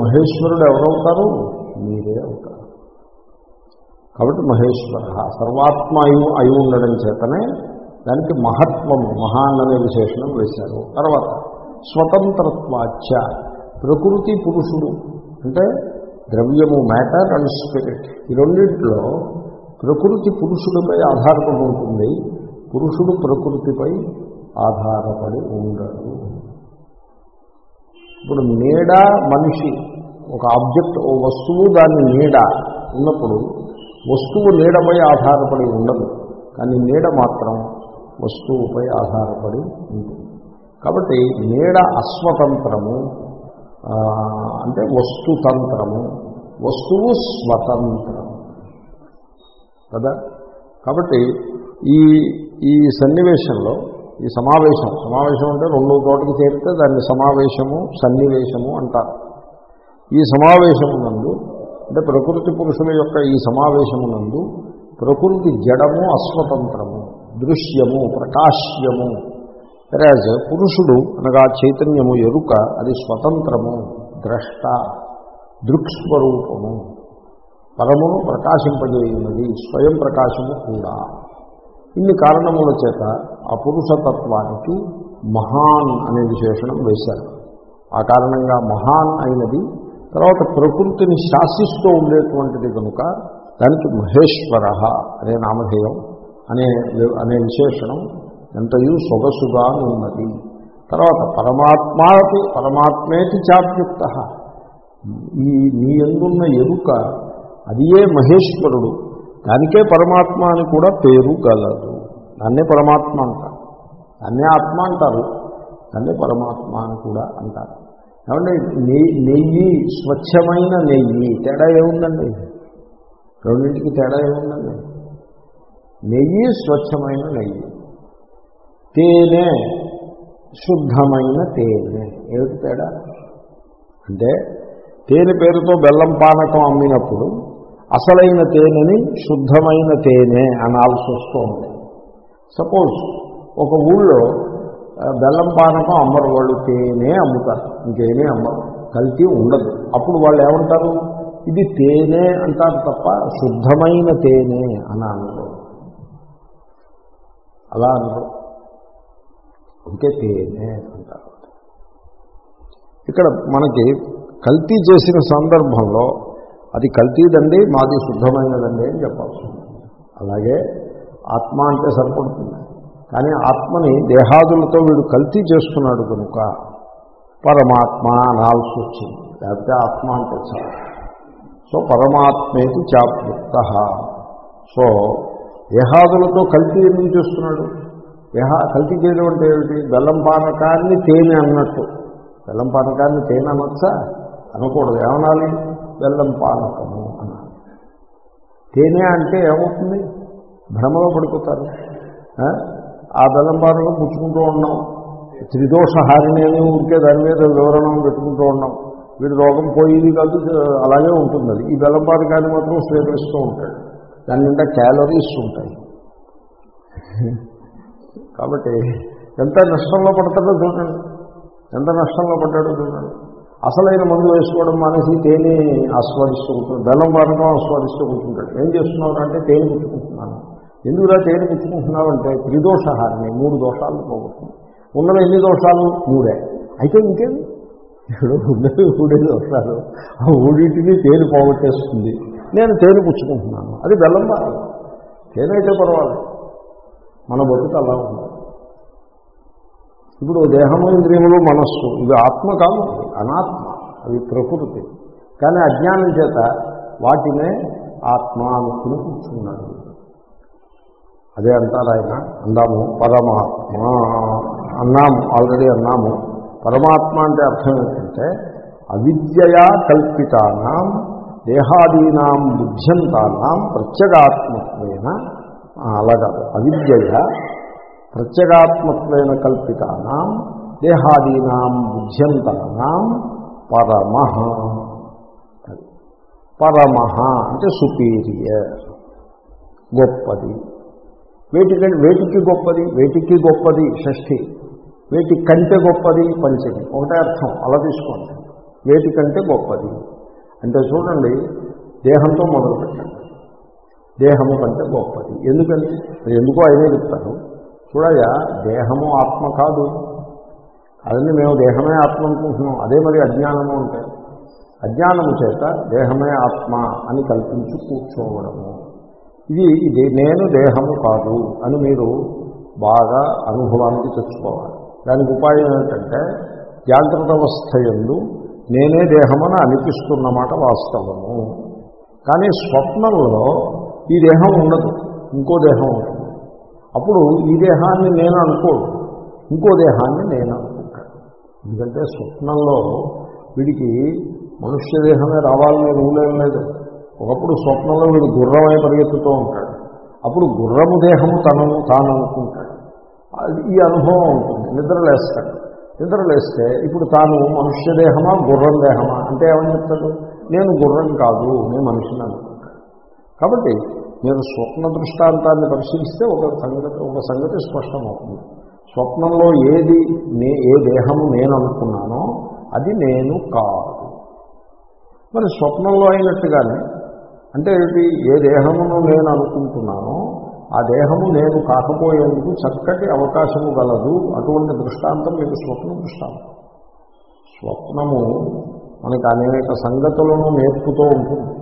Speaker 1: మహేశ్వరుడు ఎవరవుతారు? మీరే అవుతారు. కాబట్టి మహేశ్వర సర్వాత్మ అయి అయి ఉండడం చేతనే దానికి మహత్వము మహాన్ అనే విశేషణం వేశారు. తర్వాత స్వతంత్రత్వాచ ప్రకృతి పురుషుడు అంటే ద్రవ్యము మ్యాటర్ అండ్ స్పిరిట్. ఈ రెండింటిలో ప్రకృతి పురుషుడిపై ఆధారపడి ఉంటుంది పురుషుడు ప్రకృతిపై ఆధారపడి ఉండదు. ఇప్పుడు నీడ మనిషి ఒక ఆబ్జెక్ట్ ఓ వస్తువు దాని నీడ ఉన్నప్పుడు వస్తువు నీడపై ఆధారపడి ఉండదు. కానీ నీడ మాత్రం వస్తువుపై ఆధారపడి ఉంటుంది. కాబట్టి నీడ అస్వతంత్రము అంటే వస్తుతంత్రము వస్తువు స్వతంత్రము కదా? కాబట్టి ఈ ఈ సన్నివేశంలో ఈ సమావేశం. సమావేశం అంటే రెండో చోటకి చేరితే దాన్ని సమావేశము సన్నివేశము అంటారు. ఈ సమావేశమునందు అంటే ప్రకృతి పురుషుల యొక్క ఈ సమావేశమునందు ప్రకృతి జడము అస్వతంత్రము దృశ్యము ప్రకాశ్యము. రాజ్ పురుషుడు అనగా చైతన్యము ఎరుక అది స్వతంత్రము ద్రష్ట దృక్స్వరూపము. పరమును ప్రకాశింపజేయున్నది స్వయం ప్రకాశము కూడా. ఇన్ని కారణముల చేత ఆ పురుషతత్వానికి మహాన్ అనే విశేషణం వేశారు. ఆ కారణంగా మహాన్ అయినది తర్వాత ప్రకృతిని శాసిస్తూ ఉండేటువంటిది కనుక దానికి మహేశ్వర అనే నామధేయం అనే అనే విశేషణం ఎంతయు సొగసుగా ఉన్నది. తర్వాత పరమాత్మాకి పరమాత్మేతి చాప్యుక్త. ఈ నీ ఎందున్న ఎరుక అదియే మహేశ్వరుడు. దానికే పరమాత్మ అని కూడా పేరు గలదు. దాన్నే పరమాత్మ అంటారు. దాన్నే ఆత్మ అంటారు. దాన్నే పరమాత్మ అని కూడా అంటారు. ఏమంటే నెయ్యి నెయ్యి స్వచ్ఛమైన నెయ్యి తేడా ఏముందండి? రెండింటికి తేడా ఏముందండి? నెయ్యి స్వచ్ఛమైన నెయ్యి. తేనె శుద్ధమైన తేనె. ఏమిటి తేడా? అంటే తేనె పేరుతో బెల్లం పానకం అమ్మినప్పుడు అసలైన తేనెని శుద్ధమైన తేనె అనాల్సి వస్తుంది. సపోజ్ ఒక ఊళ్ళో బెల్లం పానకం అమ్మరు వాళ్ళు తేనె అమ్ముతారు. ఇంకేమీ అమ్మరు కల్తీ ఉండదు. అప్పుడు వాళ్ళు ఏమంటారు? ఇది తేనె అంటారు తప్ప శుద్ధమైన తేనె అని అనరు. అలా అనరు. ఇంకే తేనె అంటారు. ఇక్కడ మనకి కల్తీ చేసిన సందర్భంలో అది కల్తీదండి మాది శుద్ధమైనదండి అని చెప్పాల్సి అలాగే ఆత్మ అంటే సరిపడుతుంది. కానీ ఆత్మని దేహాదులతో వీడు కల్తీ చేస్తున్నాడు కనుక పరమాత్మ అనాల్సి వచ్చింది. లేకపోతే ఆత్మ అంటే చాలు. సో పరమాత్మేది చాప్యుక్త. సో దేహాదులతో కల్తీ ఎందుకు చేస్తున్నాడు? దేహ కల్తీ చేయడం అంటే ఏమిటి? బెల్లం పానకాన్ని తేనె అన్నట్టు. బెల్లం పానకాన్ని తేనె అనొచ్చా? అనకూడదు. ఏమనాలి? బెల్లం పానకము తేనె అంటే ఏమవుతుంది? భ్రమలో పడిపోతారు ఆ? బెల్లం పానకం పుచ్చుకుంటూ ఉన్నాం. త్రిదోష హారిణి అని ఊరికే దాని మీద వివరణం పెట్టుకుంటూ ఉన్నాం. వీడు రోగం పోయేది కాదు అలాగే ఉంటుంది అది. ఈ బెల్లం పానకాన్ని మాత్రం స్వీకరిస్తూ ఉంటాడు. దాని నిండా క్యాలరీస్ ఉంటాయి. కాబట్టి ఎంత నష్టంలో పడతాడో చూడండి. ఎంత నష్టంలో పడ్డాడో చూడండి. అసలైన మందులు వేసుకోవడం మానేసి తేనె ఆస్వాదిస్తూ ఉంటుంది బెల్లం వాడటం ఆస్వాదిస్తూ కూర్చుంటాడు. ఏం చేస్తున్నాడు అంటే తేనె పుచ్చుకుంటున్నాను ఎందుకులా తేనె పుచ్చుకుంటున్నావు అంటే త్రిదోషహారిని మూడు దోషాలు పోగొట్టుకుంది ఉన్నవి ఎన్ని దోషాలు? మూడే. అయితే ఇంకేమి ఇప్పుడు ఉన్నవి మూడే దోషాలు. ఆ మూడింటిని తేనె పోగొట్టేస్తుంది. నేను తేనె పుచ్చుకుంటున్నాను అది బెల్లం పానకం తేనె అయితే పర్వాలేదు. మన బతుకు అలా ఉంది. ఇప్పుడు దేహము ఇంద్రియములు మనస్సు ఇవి ఆత్మ కాదు అనాత్మ అవి ప్రకృతి. కానీ అజ్ఞానం చేత వాటినే ఆత్మ అనుకుని కూర్చున్నాడు అదే అంటారు ఆయన అందాము పరమాత్మ అన్నాము ఆల్రెడీ అన్నాము. పరమాత్మ అంటే అర్థం ఏంటంటే అవిద్యయా కల్పితానాం దేహాదీనాం బుద్ధ్యంతానాం ప్రత్యేగాత్మత్వేన అలా అవిద్యయ ప్రత్యేగాత్మత్వేన కల్పితానాం దేహాదీనాం బుద్ధ్యంతానాం పరమ. పరమ అంటే సుపీరియర్ గొప్పది. వేటికి వేటికి గొప్పది? వేటికి గొప్పది? షష్ఠి. వేటి కంటే గొప్పది? పంచమి. ఒకటే అర్థం. అలా తీసుకోండి. వేటి కంటే గొప్పది. అంటే చూడండి దేహంతో మొదలు పెట్టండి దేహము కంటే గొప్పది. ఎందుకని ఎందుకో అయినా చెప్తారు చూడగా దేహము ఆత్మ కాదు. అదండి మేము దేహమే ఆత్మ అనుకుంటున్నాం. అదే మరి అజ్ఞానము అంటే. అజ్ఞానము చేత దేహమే ఆత్మ అని కల్పించి కూర్చోవడము. ఇది ఇది నేను దేహము కాదు అని మీరు బాగా అనుభవానికి తెచ్చుకోవాలి. దానికి ఉపాయం ఏంటంటే జాగ్రత్త అవస్థ ఎందు నేనే దేహమని అనిపిస్తున్నమాట వాస్తవము. కానీ స్వప్నంలో ఈ దేహం ఉండదు. ఇంకో దేహం ఉంటుంది. అప్పుడు ఈ దేహాన్ని నేను అనుకోడు. ఇంకో దేహాన్ని నేను అనుకుంటాను. ఎందుకంటే స్వప్నంలో వీడికి మనుష్య దేహమే రావాలనే రూలేం లేదు. ఒకప్పుడు స్వప్నంలో వీడు గుర్రమై పరిగెత్తుతూ ఉంటాడు. అప్పుడు గుర్రము దేహము తనను తాను అనుకుంటాడు. అది ఈ అనుభవం ఉంటుంది. నిద్రలేస్తాడు నిద్రలేస్తే ఇప్పుడు తాను మనుష్య దేహమా గుర్రం దేహమా? అంటే ఏమని చెప్తాడు? నేను గుర్రం కాదు నేను మనిషిని అనుకుంటాడు కాబట్టి మీరు స్వప్న దృష్టాంతాన్ని పరిశీలిస్తే ఒక సంగతి ఒక సంగతి స్పష్టమవుతుంది. స్వప్నంలో ఏది నే ఏ దేహము నేను అనుకున్నానో అది నేను కాదు. మరి స్వప్నంలో అయినట్టుగానే అంటే ఏంటి ఏ దేహమును నేను అనుకుంటున్నానో ఆ దేహము నేను కాకపోయేందుకు చక్కటి అవకాశము గలదు. అటువంటి దృష్టాంతం మీకు స్వప్న దృష్టాంతం. స్వప్నము మనకు అనేక సంగతులను నేర్పుతూ ఉంటుంది.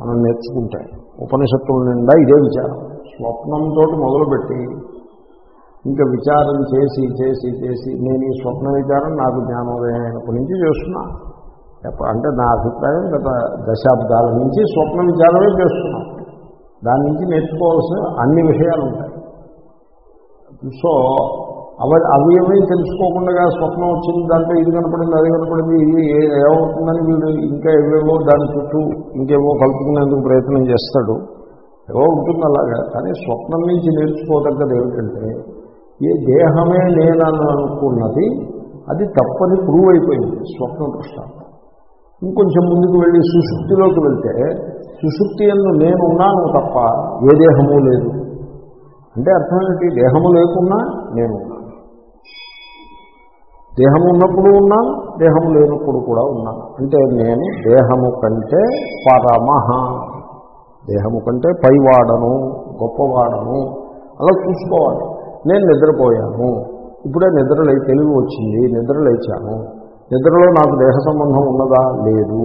Speaker 1: మనం నేర్చుకుంటే ఉపనిషత్తుల నిండా ఇదే విచారం. స్వప్నంతో మొదలుపెట్టి ఇంకా విచారం చేసి చేసి చేసి నేను ఈ స్వప్న విచారం నాకు జ్ఞానోదయం అయినప్పటి నుంచి చేస్తున్నా. అంటే నా అభిప్రాయం గత దశాబ్దాల నుంచి స్వప్న విచారమే చేస్తున్నాం. దాని నుంచి నేర్చుకోవాల్సిన అన్ని విషయాలు ఉంటాయి. సో అవి అవి ఏమీ తెలుసుకోకుండా స్వప్నం వచ్చింది దాంట్లో ఇది కనపడింది అది కనపడింది ఇది ఏమవుతుందని వీడు ఇంకా ఏవేవో దాని చుట్టూ ఇంకేవో కలుపుకునేందుకు ప్రయత్నం చేస్తాడు. ఏవో ఉంటుంది అలాగా. కానీ స్వప్నం నుంచి నేర్చుకోదగ్గది ఏమిటంటే ఏ దేహమే నేనని అనుకున్నది అది తప్పని ప్రూవ్ అయిపోయింది స్వప్న దృష్టాంతం. ఇంకొంచెం ముందుకు వెళ్ళి సుశుక్తిలోకి వెళ్తే సుశుక్తి ఎందు నేనున్నాను తప్ప ఏ దేహము లేదు. అంటే అర్థం ఏంటి? దేహము లేకున్నా నేను దేహం ఉన్నప్పుడు ఉన్నాను దేహం లేనప్పుడు కూడా ఉన్నాను అంటే నేను దేహము కంటే పరమహ. దేహము కంటే పైవాడను గొప్పవాడను అలా చూసుకోవాలి. నేను నిద్రపోయాను. ఇప్పుడే నిద్రలే తెలివి వచ్చింది నిద్ర లేచాను నిద్రలో నాకు దేహ సంబంధం ఉన్నదా? లేదు.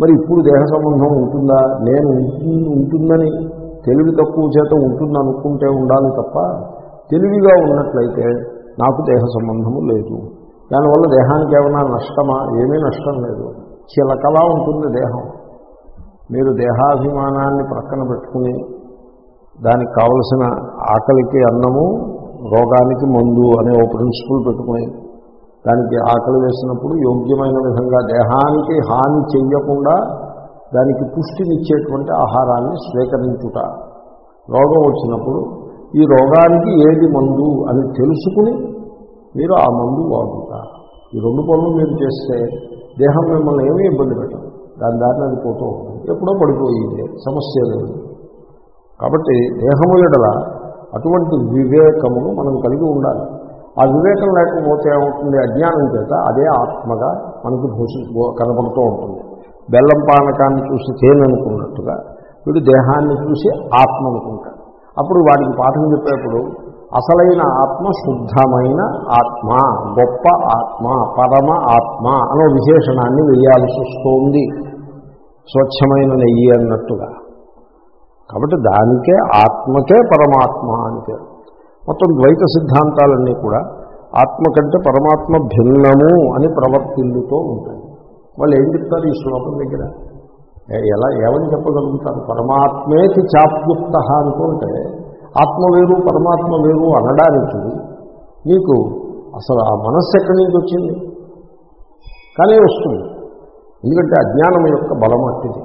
Speaker 1: మరి ఇప్పుడు దేహ సంబంధం ఉంటుందా? నేను ఉంటుందని తెలివి తక్కువ చేత ఉంటుంది అనుకుంటే ఉండాలి తప్ప తెలివిగా ఉన్నట్లయితే నాకు దేహ సంబంధము లేదు. దానివల్ల దేహానికి ఏమైనా నష్టమా? ఏమీ నష్టం లేదు. చిలకలా ఉంటుంది దేహం. మీరు దేహాభిమానాన్ని ప్రక్కన పెట్టుకుని దానికి కావలసిన ఆకలికి అన్నము రోగానికి మందు అనే ఓ ప్రిన్సిపల్ పెట్టుకుని దానికి ఆకలి వేసినప్పుడు యోగ్యమైన విధంగా దేహానికి హాని చెయ్యకుండా దానికి పుష్టినిచ్చేటువంటి ఆహారాన్ని స్వీకరించుట. రోగం వచ్చినప్పుడు ఈ రోగానికి ఏది మందు అని తెలుసుకుని మీరు ఆ మందు వాడుతారు. ఈ రెండు పనులు మీరు చేస్తే దేహం మిమ్మల్ని ఏమీ ఇబ్బంది పెట్టదు. దాని దారిని అది పోతూ ఉంటుంది. ఎప్పుడో పడిపోయింది. సమస్య లేదు. కాబట్టి దేహము ఎడల అటువంటి వివేకమును మనం కలిగి ఉండాలి. ఆ వివేకం లేకపోతే ఏమవుతుంది? అజ్ఞానం చేత అదే ఆత్మగా మనకు భూషి కనపడుతూ ఉంటుంది. బెల్లం పానకాన్ని చూసి తేననుకున్నట్టుగా వీడు దేహాన్ని చూసి ఆత్మ అనుకుంటాడు. అప్పుడు వాడికి పాఠం చెప్పేప్పుడు అసలైన ఆత్మ శుద్ధమైన ఆత్మ గొప్ప ఆత్మ పరమ ఆత్మ అనే విశేషణాన్ని వేయాల్సి వస్తోంది. స్వచ్ఛమైన నెయ్యి అన్నట్టుగా. కాబట్టి దానికే ఆత్మకే పరమాత్మ అని పేరు. మొత్తం ద్వైత సిద్ధాంతాలన్నీ కూడా ఆత్మ కంటే పరమాత్మ భిన్నము అని ప్రవర్తిల్లుతూ ఉంటాయి. వాళ్ళు ఏం చెప్తారు ఈ శ్లోకం దగ్గర? ఎలా ఏమని చెప్పగలుగుతారు? పరమాత్మేకి చాప్యుక్త అనుకుంటే ఆత్మ వేరు పరమాత్మ వేరు అనడానికి మీకు అసలు ఆ మనస్సు ఎక్కడి నుంచి వచ్చింది? కానీ వస్తుంది. ఎందుకంటే అజ్ఞానం యొక్క బలం అట్టిది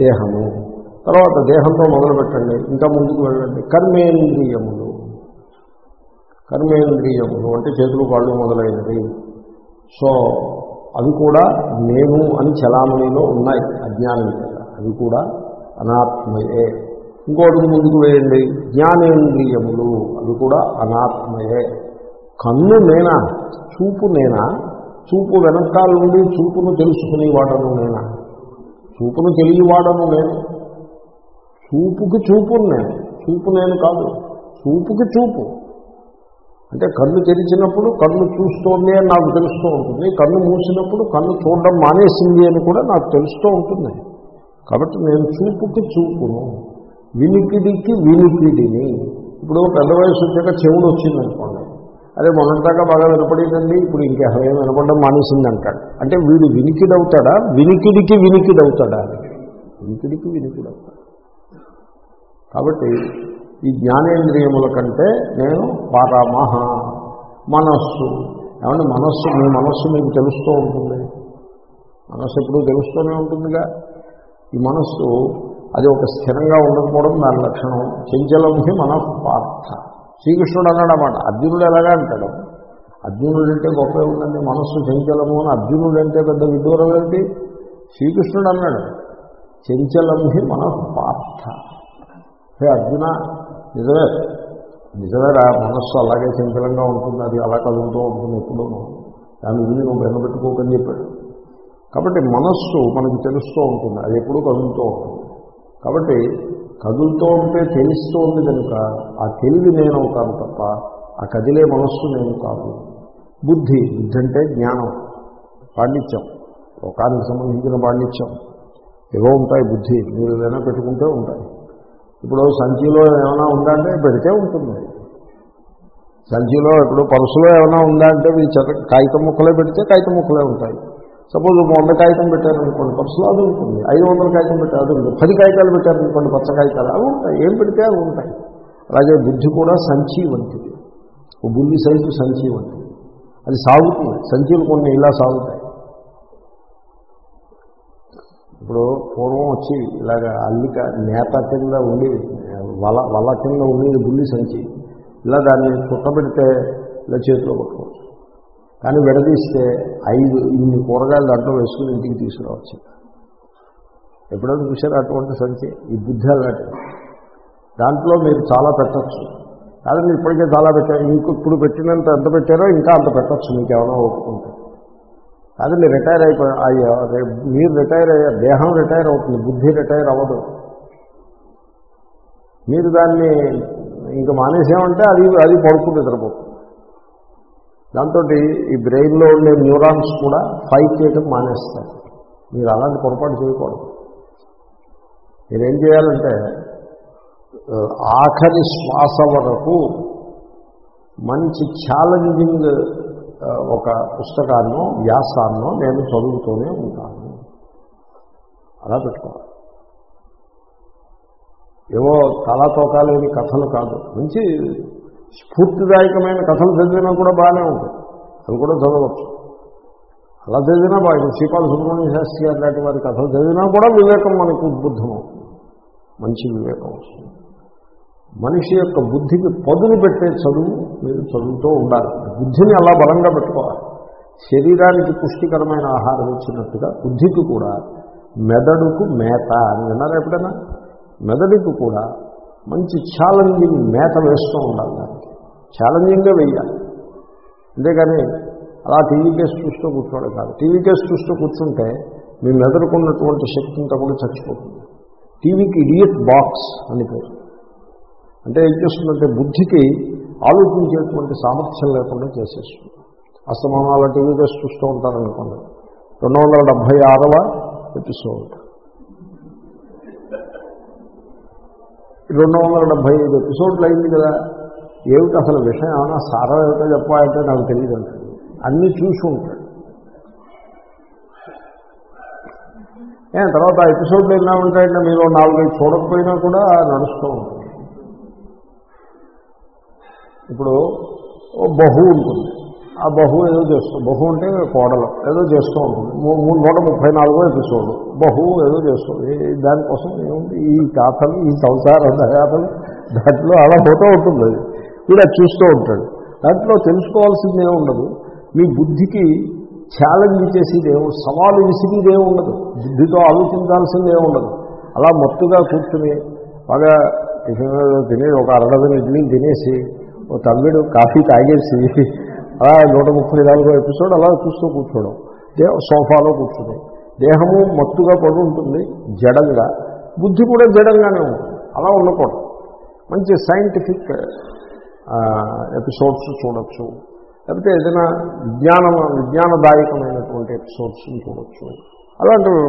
Speaker 1: దేహము. తర్వాత దేహంతో మొదలుపెట్టండి. ఇంకా ముందుకు వెళ్ళండి. కర్మేంద్రియములు. కర్మేంద్రియములు అంటే చేతులు కాళ్ళు మొదలైనవి. సో అవి కూడా నేను అని చలామణిలో ఉన్నాయి. అజ్ఞానం చేత అవి కూడా అనాత్మయే. ఇంకోటి ముందుకు వేయండి. జ్ఞానేంద్రియములు. అది కూడా అనాత్మయే. కన్ను నేనా చూపు నేనా చూపు వెనకాల నుండి చూపును తెలుసుకునేవాడను నేనా. చూపును తెలియవాడను నేను. చూపుకి చూపు నేను. చూపు నేను కాదు. చూపుకి చూపు. అంటే కన్ను తెరిచినప్పుడు కన్ను చూస్తోంది అని నాకు తెలుస్తూ ఉంటుంది. కన్ను మూసినప్పుడు కన్ను చూడడం మానేసింది అని కూడా నాకు తెలుస్తూ ఉంటుంది. కాబట్టి నేను చూపుకి చూపును. వినికిడికి వినికిడిని. ఇప్పుడు పెద్ద వయసు వచ్చాక చెవుడు వచ్చిందనుకోండి. అదే మొన్నటిదాకా బాగా వినపడిందండి ఇప్పుడు ఇంకా ఏం వినపడడం మానేసిందంటాడు. అంటే వీడు వినికిడవుతాడా? వినికిడికి వినికిడవుతాడా? వినికిడికి వినికిడవుతాడు. కాబట్టి ఈ జ్ఞానేంద్రియముల కంటే నేను పరమహ మనస్సు. ఏమంటే మనస్సు మీ మనస్సు మీకు తెలుస్తూ ఉంటుంది. మనస్సు ఎప్పుడూ తెలుస్తూనే ఉంటుందిగా. ఈ మనస్సు అది ఒక స్థిరంగా ఉండకపోవడం దాని లక్షణం. చంచలంహి మన పార్థ శ్రీకృష్ణుడు అన్నాడు అన్నమాట అర్జునుడు ఎలాగా అంటాడు? అర్జునుడు అంటే గొప్ప ఉందండి మనస్సు చంచలము అని. అర్జునుడు అంటే పెద్ద విదూరం ఏంటి? శ్రీకృష్ణుడు అన్నాడు చంచలంహి మన పార్థ హే అర్జున నిజమే నిజమేరా మనస్సు అలాగే చంచలంగా ఉంటుంది అది అలా కదులుతూ ఉంటుంది ఎప్పుడూ. దాని గురించి నువ్వు బెనబెట్టుకోకని చెప్పాడు. కాబట్టి మనస్సు మనకి తెలుస్తూ ఉంటుంది అది ఎప్పుడూ కదులుతూ ఉంటుంది. కాబట్టి కదులుతూ ఉంటే తెలుస్తోంది కనుక ఆ తెలివి నేను అవుతాను తప్ప ఆ కదిలే మనస్సు నేను కాదు. బుద్ధి బుద్ధి అంటే జ్ఞానం పాండిత్యం. లోకానికి సంబంధించిన పాండిత్యం. ఏవో ఉంటాయి బుద్ధి మీరు ఏదైనా పెట్టుకుంటే ఉంటాయి. ఇప్పుడు సంచిలో ఏమైనా ఉందంటే పెడితే ఉంటుంది. సంచిలో ఇప్పుడు పరుసులో ఏమైనా ఉందా అంటే మీ చెత్త కాగితం ముక్కలే పెడితే కాగితం ముక్కలే ఉంటాయి. సపోజ్ వంద కాగితం పెట్టారనుకోండి పర్సులో అది ఉంటుంది. ఐదు వందల కాగితం పెట్టారు అది ఉంటుంది. పది కాగితాలు పెట్టారనుకోండి పచ్చ కాగితాలు అవి ఉంటాయి. ఏం పెడితే అవి ఉంటాయి. అలాగే బుద్ధి కూడా సంచి వంటిది. ఓ బుల్లి సైజు సంచి వంటిది. అది సాగుతుంది. సంచీలు కొన్ని ఇలా సాగుతాయి. ఇప్పుడు పూర్వం వచ్చి ఇలాగ అల్లిక నేత కింద ఉండి వల వల కింద ఉండేది బుల్లి సంచి. ఇలా దాన్ని చుట్టబెడితే ఇలా చేతిలో పట్టుకో కానీ విడదీస్తే ఐదు ఇన్ని కూరగాయలు దాంట్లో వేసుకుని ఇంటికి తీసుకురావచ్చు. ఎప్పుడైనా చూసారు అటువంటి సంచి ఈ బుద్ధి అలాంటిది. దాంట్లో మీరు చాలా పెట్టచ్చు. కాదు మీరు ఇప్పటికే చాలా పెట్టారు. మీకు ఇప్పుడు పెట్టినంత ఎంత పెట్టారో ఇంకా అంత పెట్టచ్చు. మీకు ఏమైనా ఒప్పుకుంటే కాదు మీరు రిటైర్ అయిపోయి మీరు రిటైర్ అయ్యారు దేహం రిటైర్ అవుతుంది. బుద్ధి రిటైర్ అవ్వదు. మీరు దాన్ని ఇంకా మానేసామంటే అది అది పడుకుని నిద్రపోతుంది. దాంతో ఈ బ్రెయిన్లో ఉండే న్యూరాన్స్ కూడా ఫైట్ చేయడం మానేస్తారు. మీరు అలాంటి పొరపాటు చేయకూడదు. మీరేం చేయాలంటే ఆఖరి శ్వాస వరకు మంచి ఛాలెంజింగ్ ఒక పుస్తకాన్నో వ్యాసాన్నో నేను చదువుతూనే ఉంటాను. అలా పెట్టుకోవాలి. ఏవో తలాతోకాలేని కథలు కాదు. మంచి స్ఫూర్తిదాయకమైన కథలు చదివినా కూడా బాగానే ఉంటుంది అవి కూడా చదవచ్చు. అలా చదివినా బాగా శ్రీపాద సుబ్రహ్మణ్య శాస్త్రి గారు లాంటి వారి కథలు చదివినా కూడా వివేకం మనకు ఉద్బుద్ధం మంచి వివేకం వస్తుంది. మనిషి యొక్క బుద్ధికి పదును పెట్టే చదువు మీరు చదువుతూ ఉండాలి. బుద్ధిని అలా బలంగా పెట్టుకోవాలి. శరీరానికి పుష్టికరమైన ఆహారం ఇచ్చినట్టుగా బుద్ధికి కూడా మెదడుకు మేత అని విన్నారా ఎప్పుడైనా? మెదడుకు కూడా మంచి ఛాలెంజింగ్ మేత వేస్తూ ఉండాలి ఛాలెంజింగ్గా వెయ్యాలి. అంతేకాని అలా టీవీ కేసు చూస్తూ కూర్చోవడం కాదు. టీవీ కేసు చూస్తూ కూర్చుంటే మీ మెదడుకున్నటువంటి శక్తి అంతా కూడా చచ్చిపోతుంది. టీవీకి ఇడియట్ బాక్స్ అని పేరు. అంటే ఏం చేస్తుందంటే బుద్ధికి ఆలోచించేటువంటి సామర్థ్యం లేకుండా చేసేస్తుంది. అస్తమానం అలా టీవీ కేసు చూస్తూ ఉంటారనుకోండి. రెండు వందల డెబ్భై ఆరవ ఎపిసోడ్. రెండు వందల డెబ్భై ఐదు ఎపిసోడ్లు అయింది కదా. ఏమిటి అసలు విషయం? ఏమైనా సారం ఏమిటో చెప్పాలంటే నాకు తెలియదు అంటాడు. అన్నీ చూసి ఉంటాడు. ఏ తర్వాత ఆ ఎపిసోడ్లు ఎలా ఉంటాయంటే మీరు నాలుగైదు చూడకపోయినా కూడా నడుస్తూ ఉంటుంది ఇప్పుడు ఓ బహు ఉంటుంది. ఆ బహు ఏదో చేస్తూ బహు అంటే కోడలు ఏదో చేస్తూ ఉంటుంది. మూడు నూట ముప్పై నాలుగో ఎపిసోడ్. బహు ఏదో చేస్తుంది దానికోసం ఏముంది? ఈ గాథలు ఈ సంసార గాథలు దాంట్లో అలా పోతూ ఉంటుంది. వీడు అది చూస్తూ ఉంటాడు. దాంట్లో తెలుసుకోవాల్సింది ఏమి ఉండదు. మీ బుద్ధికి ఛాలెంజ్ చేసేది ఏమి సవాలు విసిగేది ఉండదు. బుద్ధితో ఆలోచించాల్సింది ఉండదు. అలా మత్తుగా కూర్చుని బాగా టిఫిన్ ఏదో ఒక అరడదని ఇడ్లీ తినేసి ఓ తమ్మిడు కాఫీ తాగేసి అలా నూట ముప్పై నాలుగో ఎపిసోడ్ అలా చూస్తూ కూర్చోవడం. దేహ సోఫాలో కూర్చుని దేహము మత్తుగా పడి ఉంటుంది. జడంగా. బుద్ధి కూడా జడంగానే ఉంటుంది. అలా ఉండకూడదు. మంచి సైంటిఫిక్ ఎపిసోడ్స్ చూడొచ్చు. లేకపోతే ఏదైనా విజ్ఞాన విజ్ఞానదాయకమైనటువంటి ఎపిసోడ్స్ని చూడొచ్చు. అలాంటివి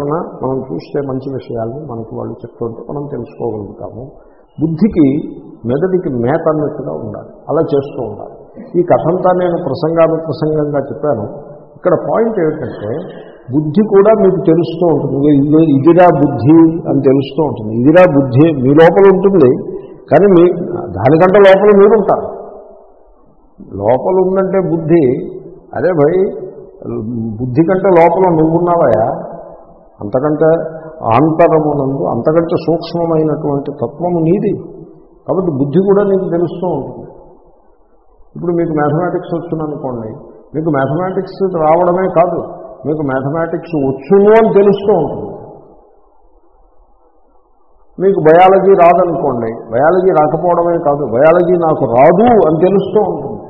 Speaker 1: మనం చూస్తే మంచి విషయాల్ని మనకి వాళ్ళు చెప్తుంటే మనం తెలుసుకోగలుగుతాము. బుద్ధికి మెదడికి మేత అన్నట్టుగా ఉండాలి. అలా చేస్తూ ఉండాలి. ఈ కథంతా నేను ప్రసంగాను ప్రసంగంగా చెప్పాను. ఇక్కడ పాయింట్ ఏమిటంటే బుద్ధి కూడా మీకు తెలుస్తూ ఉంటుంది. ఇది ఇదిరా బుద్ధి అని తెలుస్తూ ఉంటుంది. ఇదిరా బుద్ధి మీ లోపల ఉంటుంది. కానీ మీ దానికంటే లోపల మీరు ఉంటారు లోపల ఉందంటే బుద్ధి. అదే భయ్ బుద్ధి కంటే లోపల నువ్వున్నావయా అంతకంటే ఆంతరమునందు అంతకంటే సూక్ష్మమైనటువంటి తత్వము నీది. కాబట్టి బుద్ధి కూడా నీకు తెలుస్తూ ఉంటుంది. ఇప్పుడు మీకు మ్యాథమెటిక్స్ వచ్చుననుకోండి మీకు మ్యాథమెటిక్స్ రావడమే కాదు. మీకు మ్యాథమెటిక్స్ వచ్చును అని తెలుస్తూ ఉంటుంది. మీకు బయాలజీ రాదనుకోండి బయాలజీ రాకపోవడమే కాదు బయాలజీ నాకు రాదు అని తెలుస్తూ ఉంటుంది.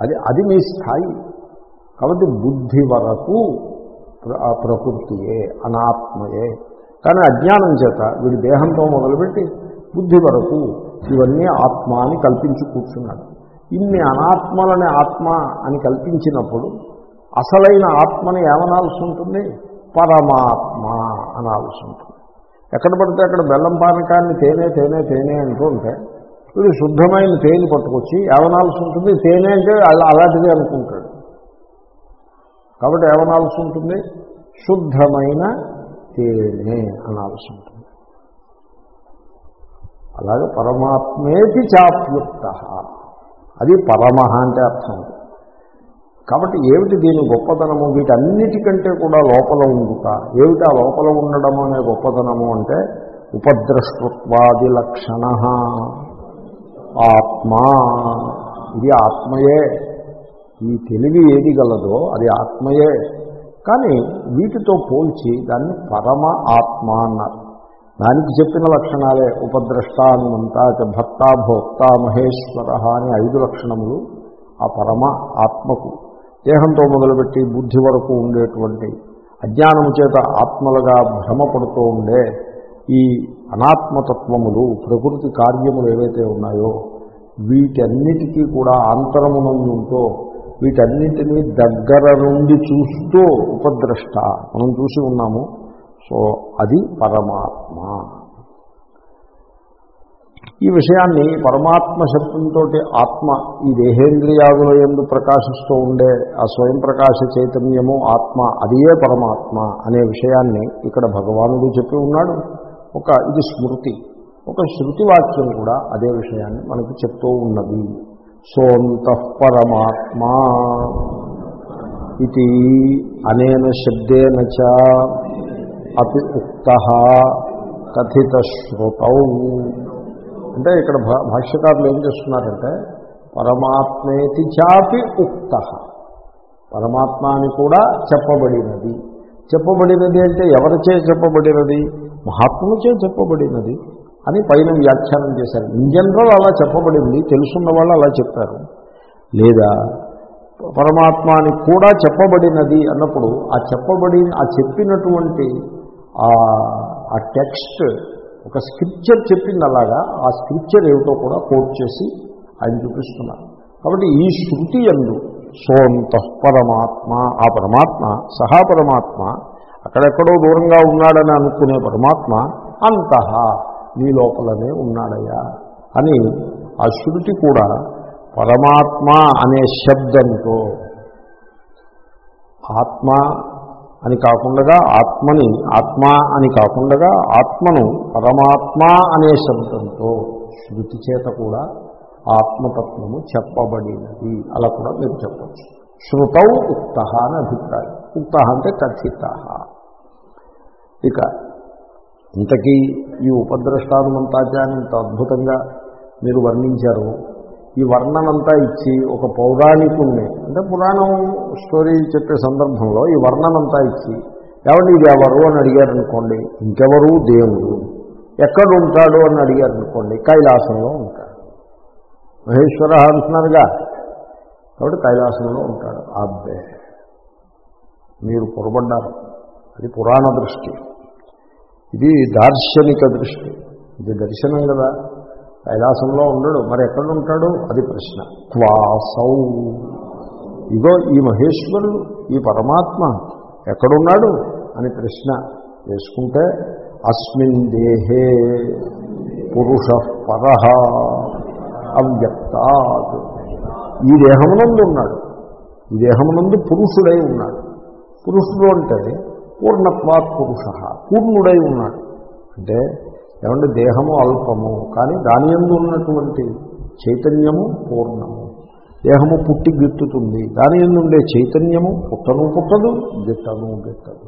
Speaker 1: అది అది మీ స్థాయి. కాబట్టి బుద్ధి వరకు ప్రకృతియే అనాత్మయే. కానీ అజ్ఞానం చేత వీడి దేహంతో మొదలుపెట్టి బుద్ధి వరకు ఇవన్నీ ఆత్మ అని కల్పించి కూర్చున్నాడు. ఇన్ని అనాత్మలని ఆత్మ అని కల్పించినప్పుడు అసలైన ఆత్మని ఏమనాల్సి ఉంటుంది? పరమాత్మ అనాల్సి ఉంటుంది. ఎక్కడ పడితే అక్కడ బెల్లం పానకాన్ని తేనె తేనె తేనె అంటూ ఉంటే వీడు శుద్ధమైన తేనె పట్టుకొచ్చి ఏమనాల్సి ఉంటుంది తేనె అంటే అలా అలాంటిదే అనుకుంటాడు. కాబట్టి ఏమనాల్సి ఉంటుంది? శుద్ధమైన తేనె అనాల్సి ఉంటుంది. అలాగే పరమాత్మేతి చాప్యుక్త. అది పరమ అంటే అర్థం. కాబట్టి ఏమిటి దీని గొప్పతనము? వీటన్నిటికంటే కూడా లోపల ఉండుట. ఏమిటి ఆ లోపల ఉండడము అనే గొప్పతనము అంటే ఉపద్రష్టత్వాది లక్షణ ఆత్మా. ఇది ఆత్మయే. ఈ తెలివి ఏది గలదో అది ఆత్మయే. కానీ వీటితో పోల్చి దాన్ని పరమ ఆత్మ అన్నారు. దానికి చెప్పిన లక్షణాలే ఉపద్రష్ట హనుమంత భర్త భోక్త మహేశ్వర అని ఐదు లక్షణములు ఆ పరమ ఆత్మకు. దేహంతో మొదలుపెట్టి బుద్ధి వరకు ఉండేటువంటి అజ్ఞానము చేత ఆత్మలుగా భ్రమపడుతూ ఉండే ఈ అనాత్మతత్వములు ప్రకృతి కార్యములు ఏవైతే ఉన్నాయో వీటన్నిటికీ కూడా ఆంతరమునందుంటూ వీటన్నిటినీ దగ్గర నుండి చూస్తూ ఉపద్రష్ట. మనం చూసి ఉన్నాము. సో అది పరమాత్మ. ఈ విషయాన్ని పరమాత్మ శబ్దంతో ఆత్మ ఈ దేహేంద్రియాదుల ఎందు ప్రకాశిస్తూ ఉండే ఆ స్వయం ప్రకాశ చైతన్యము ఆత్మ అదియే పరమాత్మ అనే విషయాన్ని ఇక్కడ భగవానుడు చెప్పి ఉన్నాడు. ఒక ఇది స్మృతి ఒక శృతి వాక్యం కూడా అదే విషయాన్ని మనకు చెప్తూ ఉన్నది. సోంత పరమాత్మా ఇది అనేన శబ్దేన చ అతి ఉక్త కథిత శ్రుతౌ అంటే ఇక్కడ భాష్యకారులు ఏం చేస్తున్నారంటే పరమాత్మేతి చాపి ఉక్త. పరమాత్మ అని కూడా చెప్పబడినది. చెప్పబడినది అంటే ఎవరిచే చెప్పబడినది? మహాత్ములచే చెప్పబడినది అని పైన వ్యాఖ్యానం చేశారు. ఇన్ జనరల్ అలా చెప్పబడింది తెలుసున్న వాళ్ళు అలా చెప్పారు. లేదా పరమాత్మ అని కూడా చెప్పబడినది అన్నప్పుడు ఆ చెప్పబడి ఆ చెప్పినటువంటి ఆ టెక్స్ట్ ఒక స్క్రిప్చర్ చెప్పింది అలాగా ఆ స్క్రిప్చర్ ఏమిటో కూడా కోట్ చేసి ఆయన చూపిస్తున్నారు. కాబట్టి ఈ శృతి ఎందు సోంత పరమాత్మ ఆ పరమాత్మ సహా పరమాత్మ అక్కడెక్కడో దూరంగా ఉన్నాడని అనుకునే పరమాత్మ అంతః నీ లోపలనే ఉన్నాడయ్యా అని ఆ శృతి కూడా పరమాత్మ అనే శబ్దంతో ఆత్మ అని కాకుండా ఆత్మని ఆత్మ అని కాకుండా ఆత్మను పరమాత్మ అనే శబ్దంతో శృతి చేత కూడా ఆత్మతత్వము చెప్పబడినది. అలా కూడా మీరు చెప్పచ్చు. శృతౌ ఉక్త అని అభిప్రాయం. ఉక్త అంటే కథిత. ఇక ఇంతకీ ఈ ఉపద్రష్టానుమంతాచాన్ని ఇంత అద్భుతంగా మీరు వర్ణించారు. ఈ వర్ణనంతా ఇచ్చి ఒక పౌరాణికుణ్ణి అంటే పురాణం స్టోరీ చెప్పే సందర్భంలో ఈ వర్ణనంతా ఇచ్చి ఎవరు ఇది ఎవరు? అని అడిగారు అనుకోండి ఇంకెవరు? దేవుడు. ఎక్కడ ఉంటాడు అని అడిగారు అనుకోండి కైలాసంలో ఉంటాడు. మహేశ్వర అంటున్నారుగా? కాబట్టి కైలాసంలో ఉంటాడు. అబ్బే! మీరు పొరబడ్డారు. అది పురాణ దృష్టి. ఇది దార్శనిక దృష్టి. ఇది దర్శనం కదా. కైలాసంలో ఉండడు. మరి ఎక్కడ ఉంటాడు అది ప్రశ్న. క్వాసౌ. ఇగో ఈ మహేశ్వరుడు ఈ పరమాత్మ ఎక్కడున్నాడు? అని ప్రశ్న వేసుకుంటే అస్మిన్ దేహే పురుష పర అవ్యక్త ఈ దేహమునందు ఉన్నాడు. ఈ దేహమునందు పురుషుడై ఉన్నాడు. పురుషుడు అంటే పూర్ణత్వాత్ పురుష పూర్ణుడై ఉన్నాడు. అంటే ఏమంటే దేహము అల్పము కానీ దాని ఎందు ఉన్నటువంటి చైతన్యము పూర్ణము. దేహము పుట్టి గిట్టుతుంది దాని ఎందుండే చైతన్యము పుట్టను పుట్టదు గిట్టను గిట్టదు.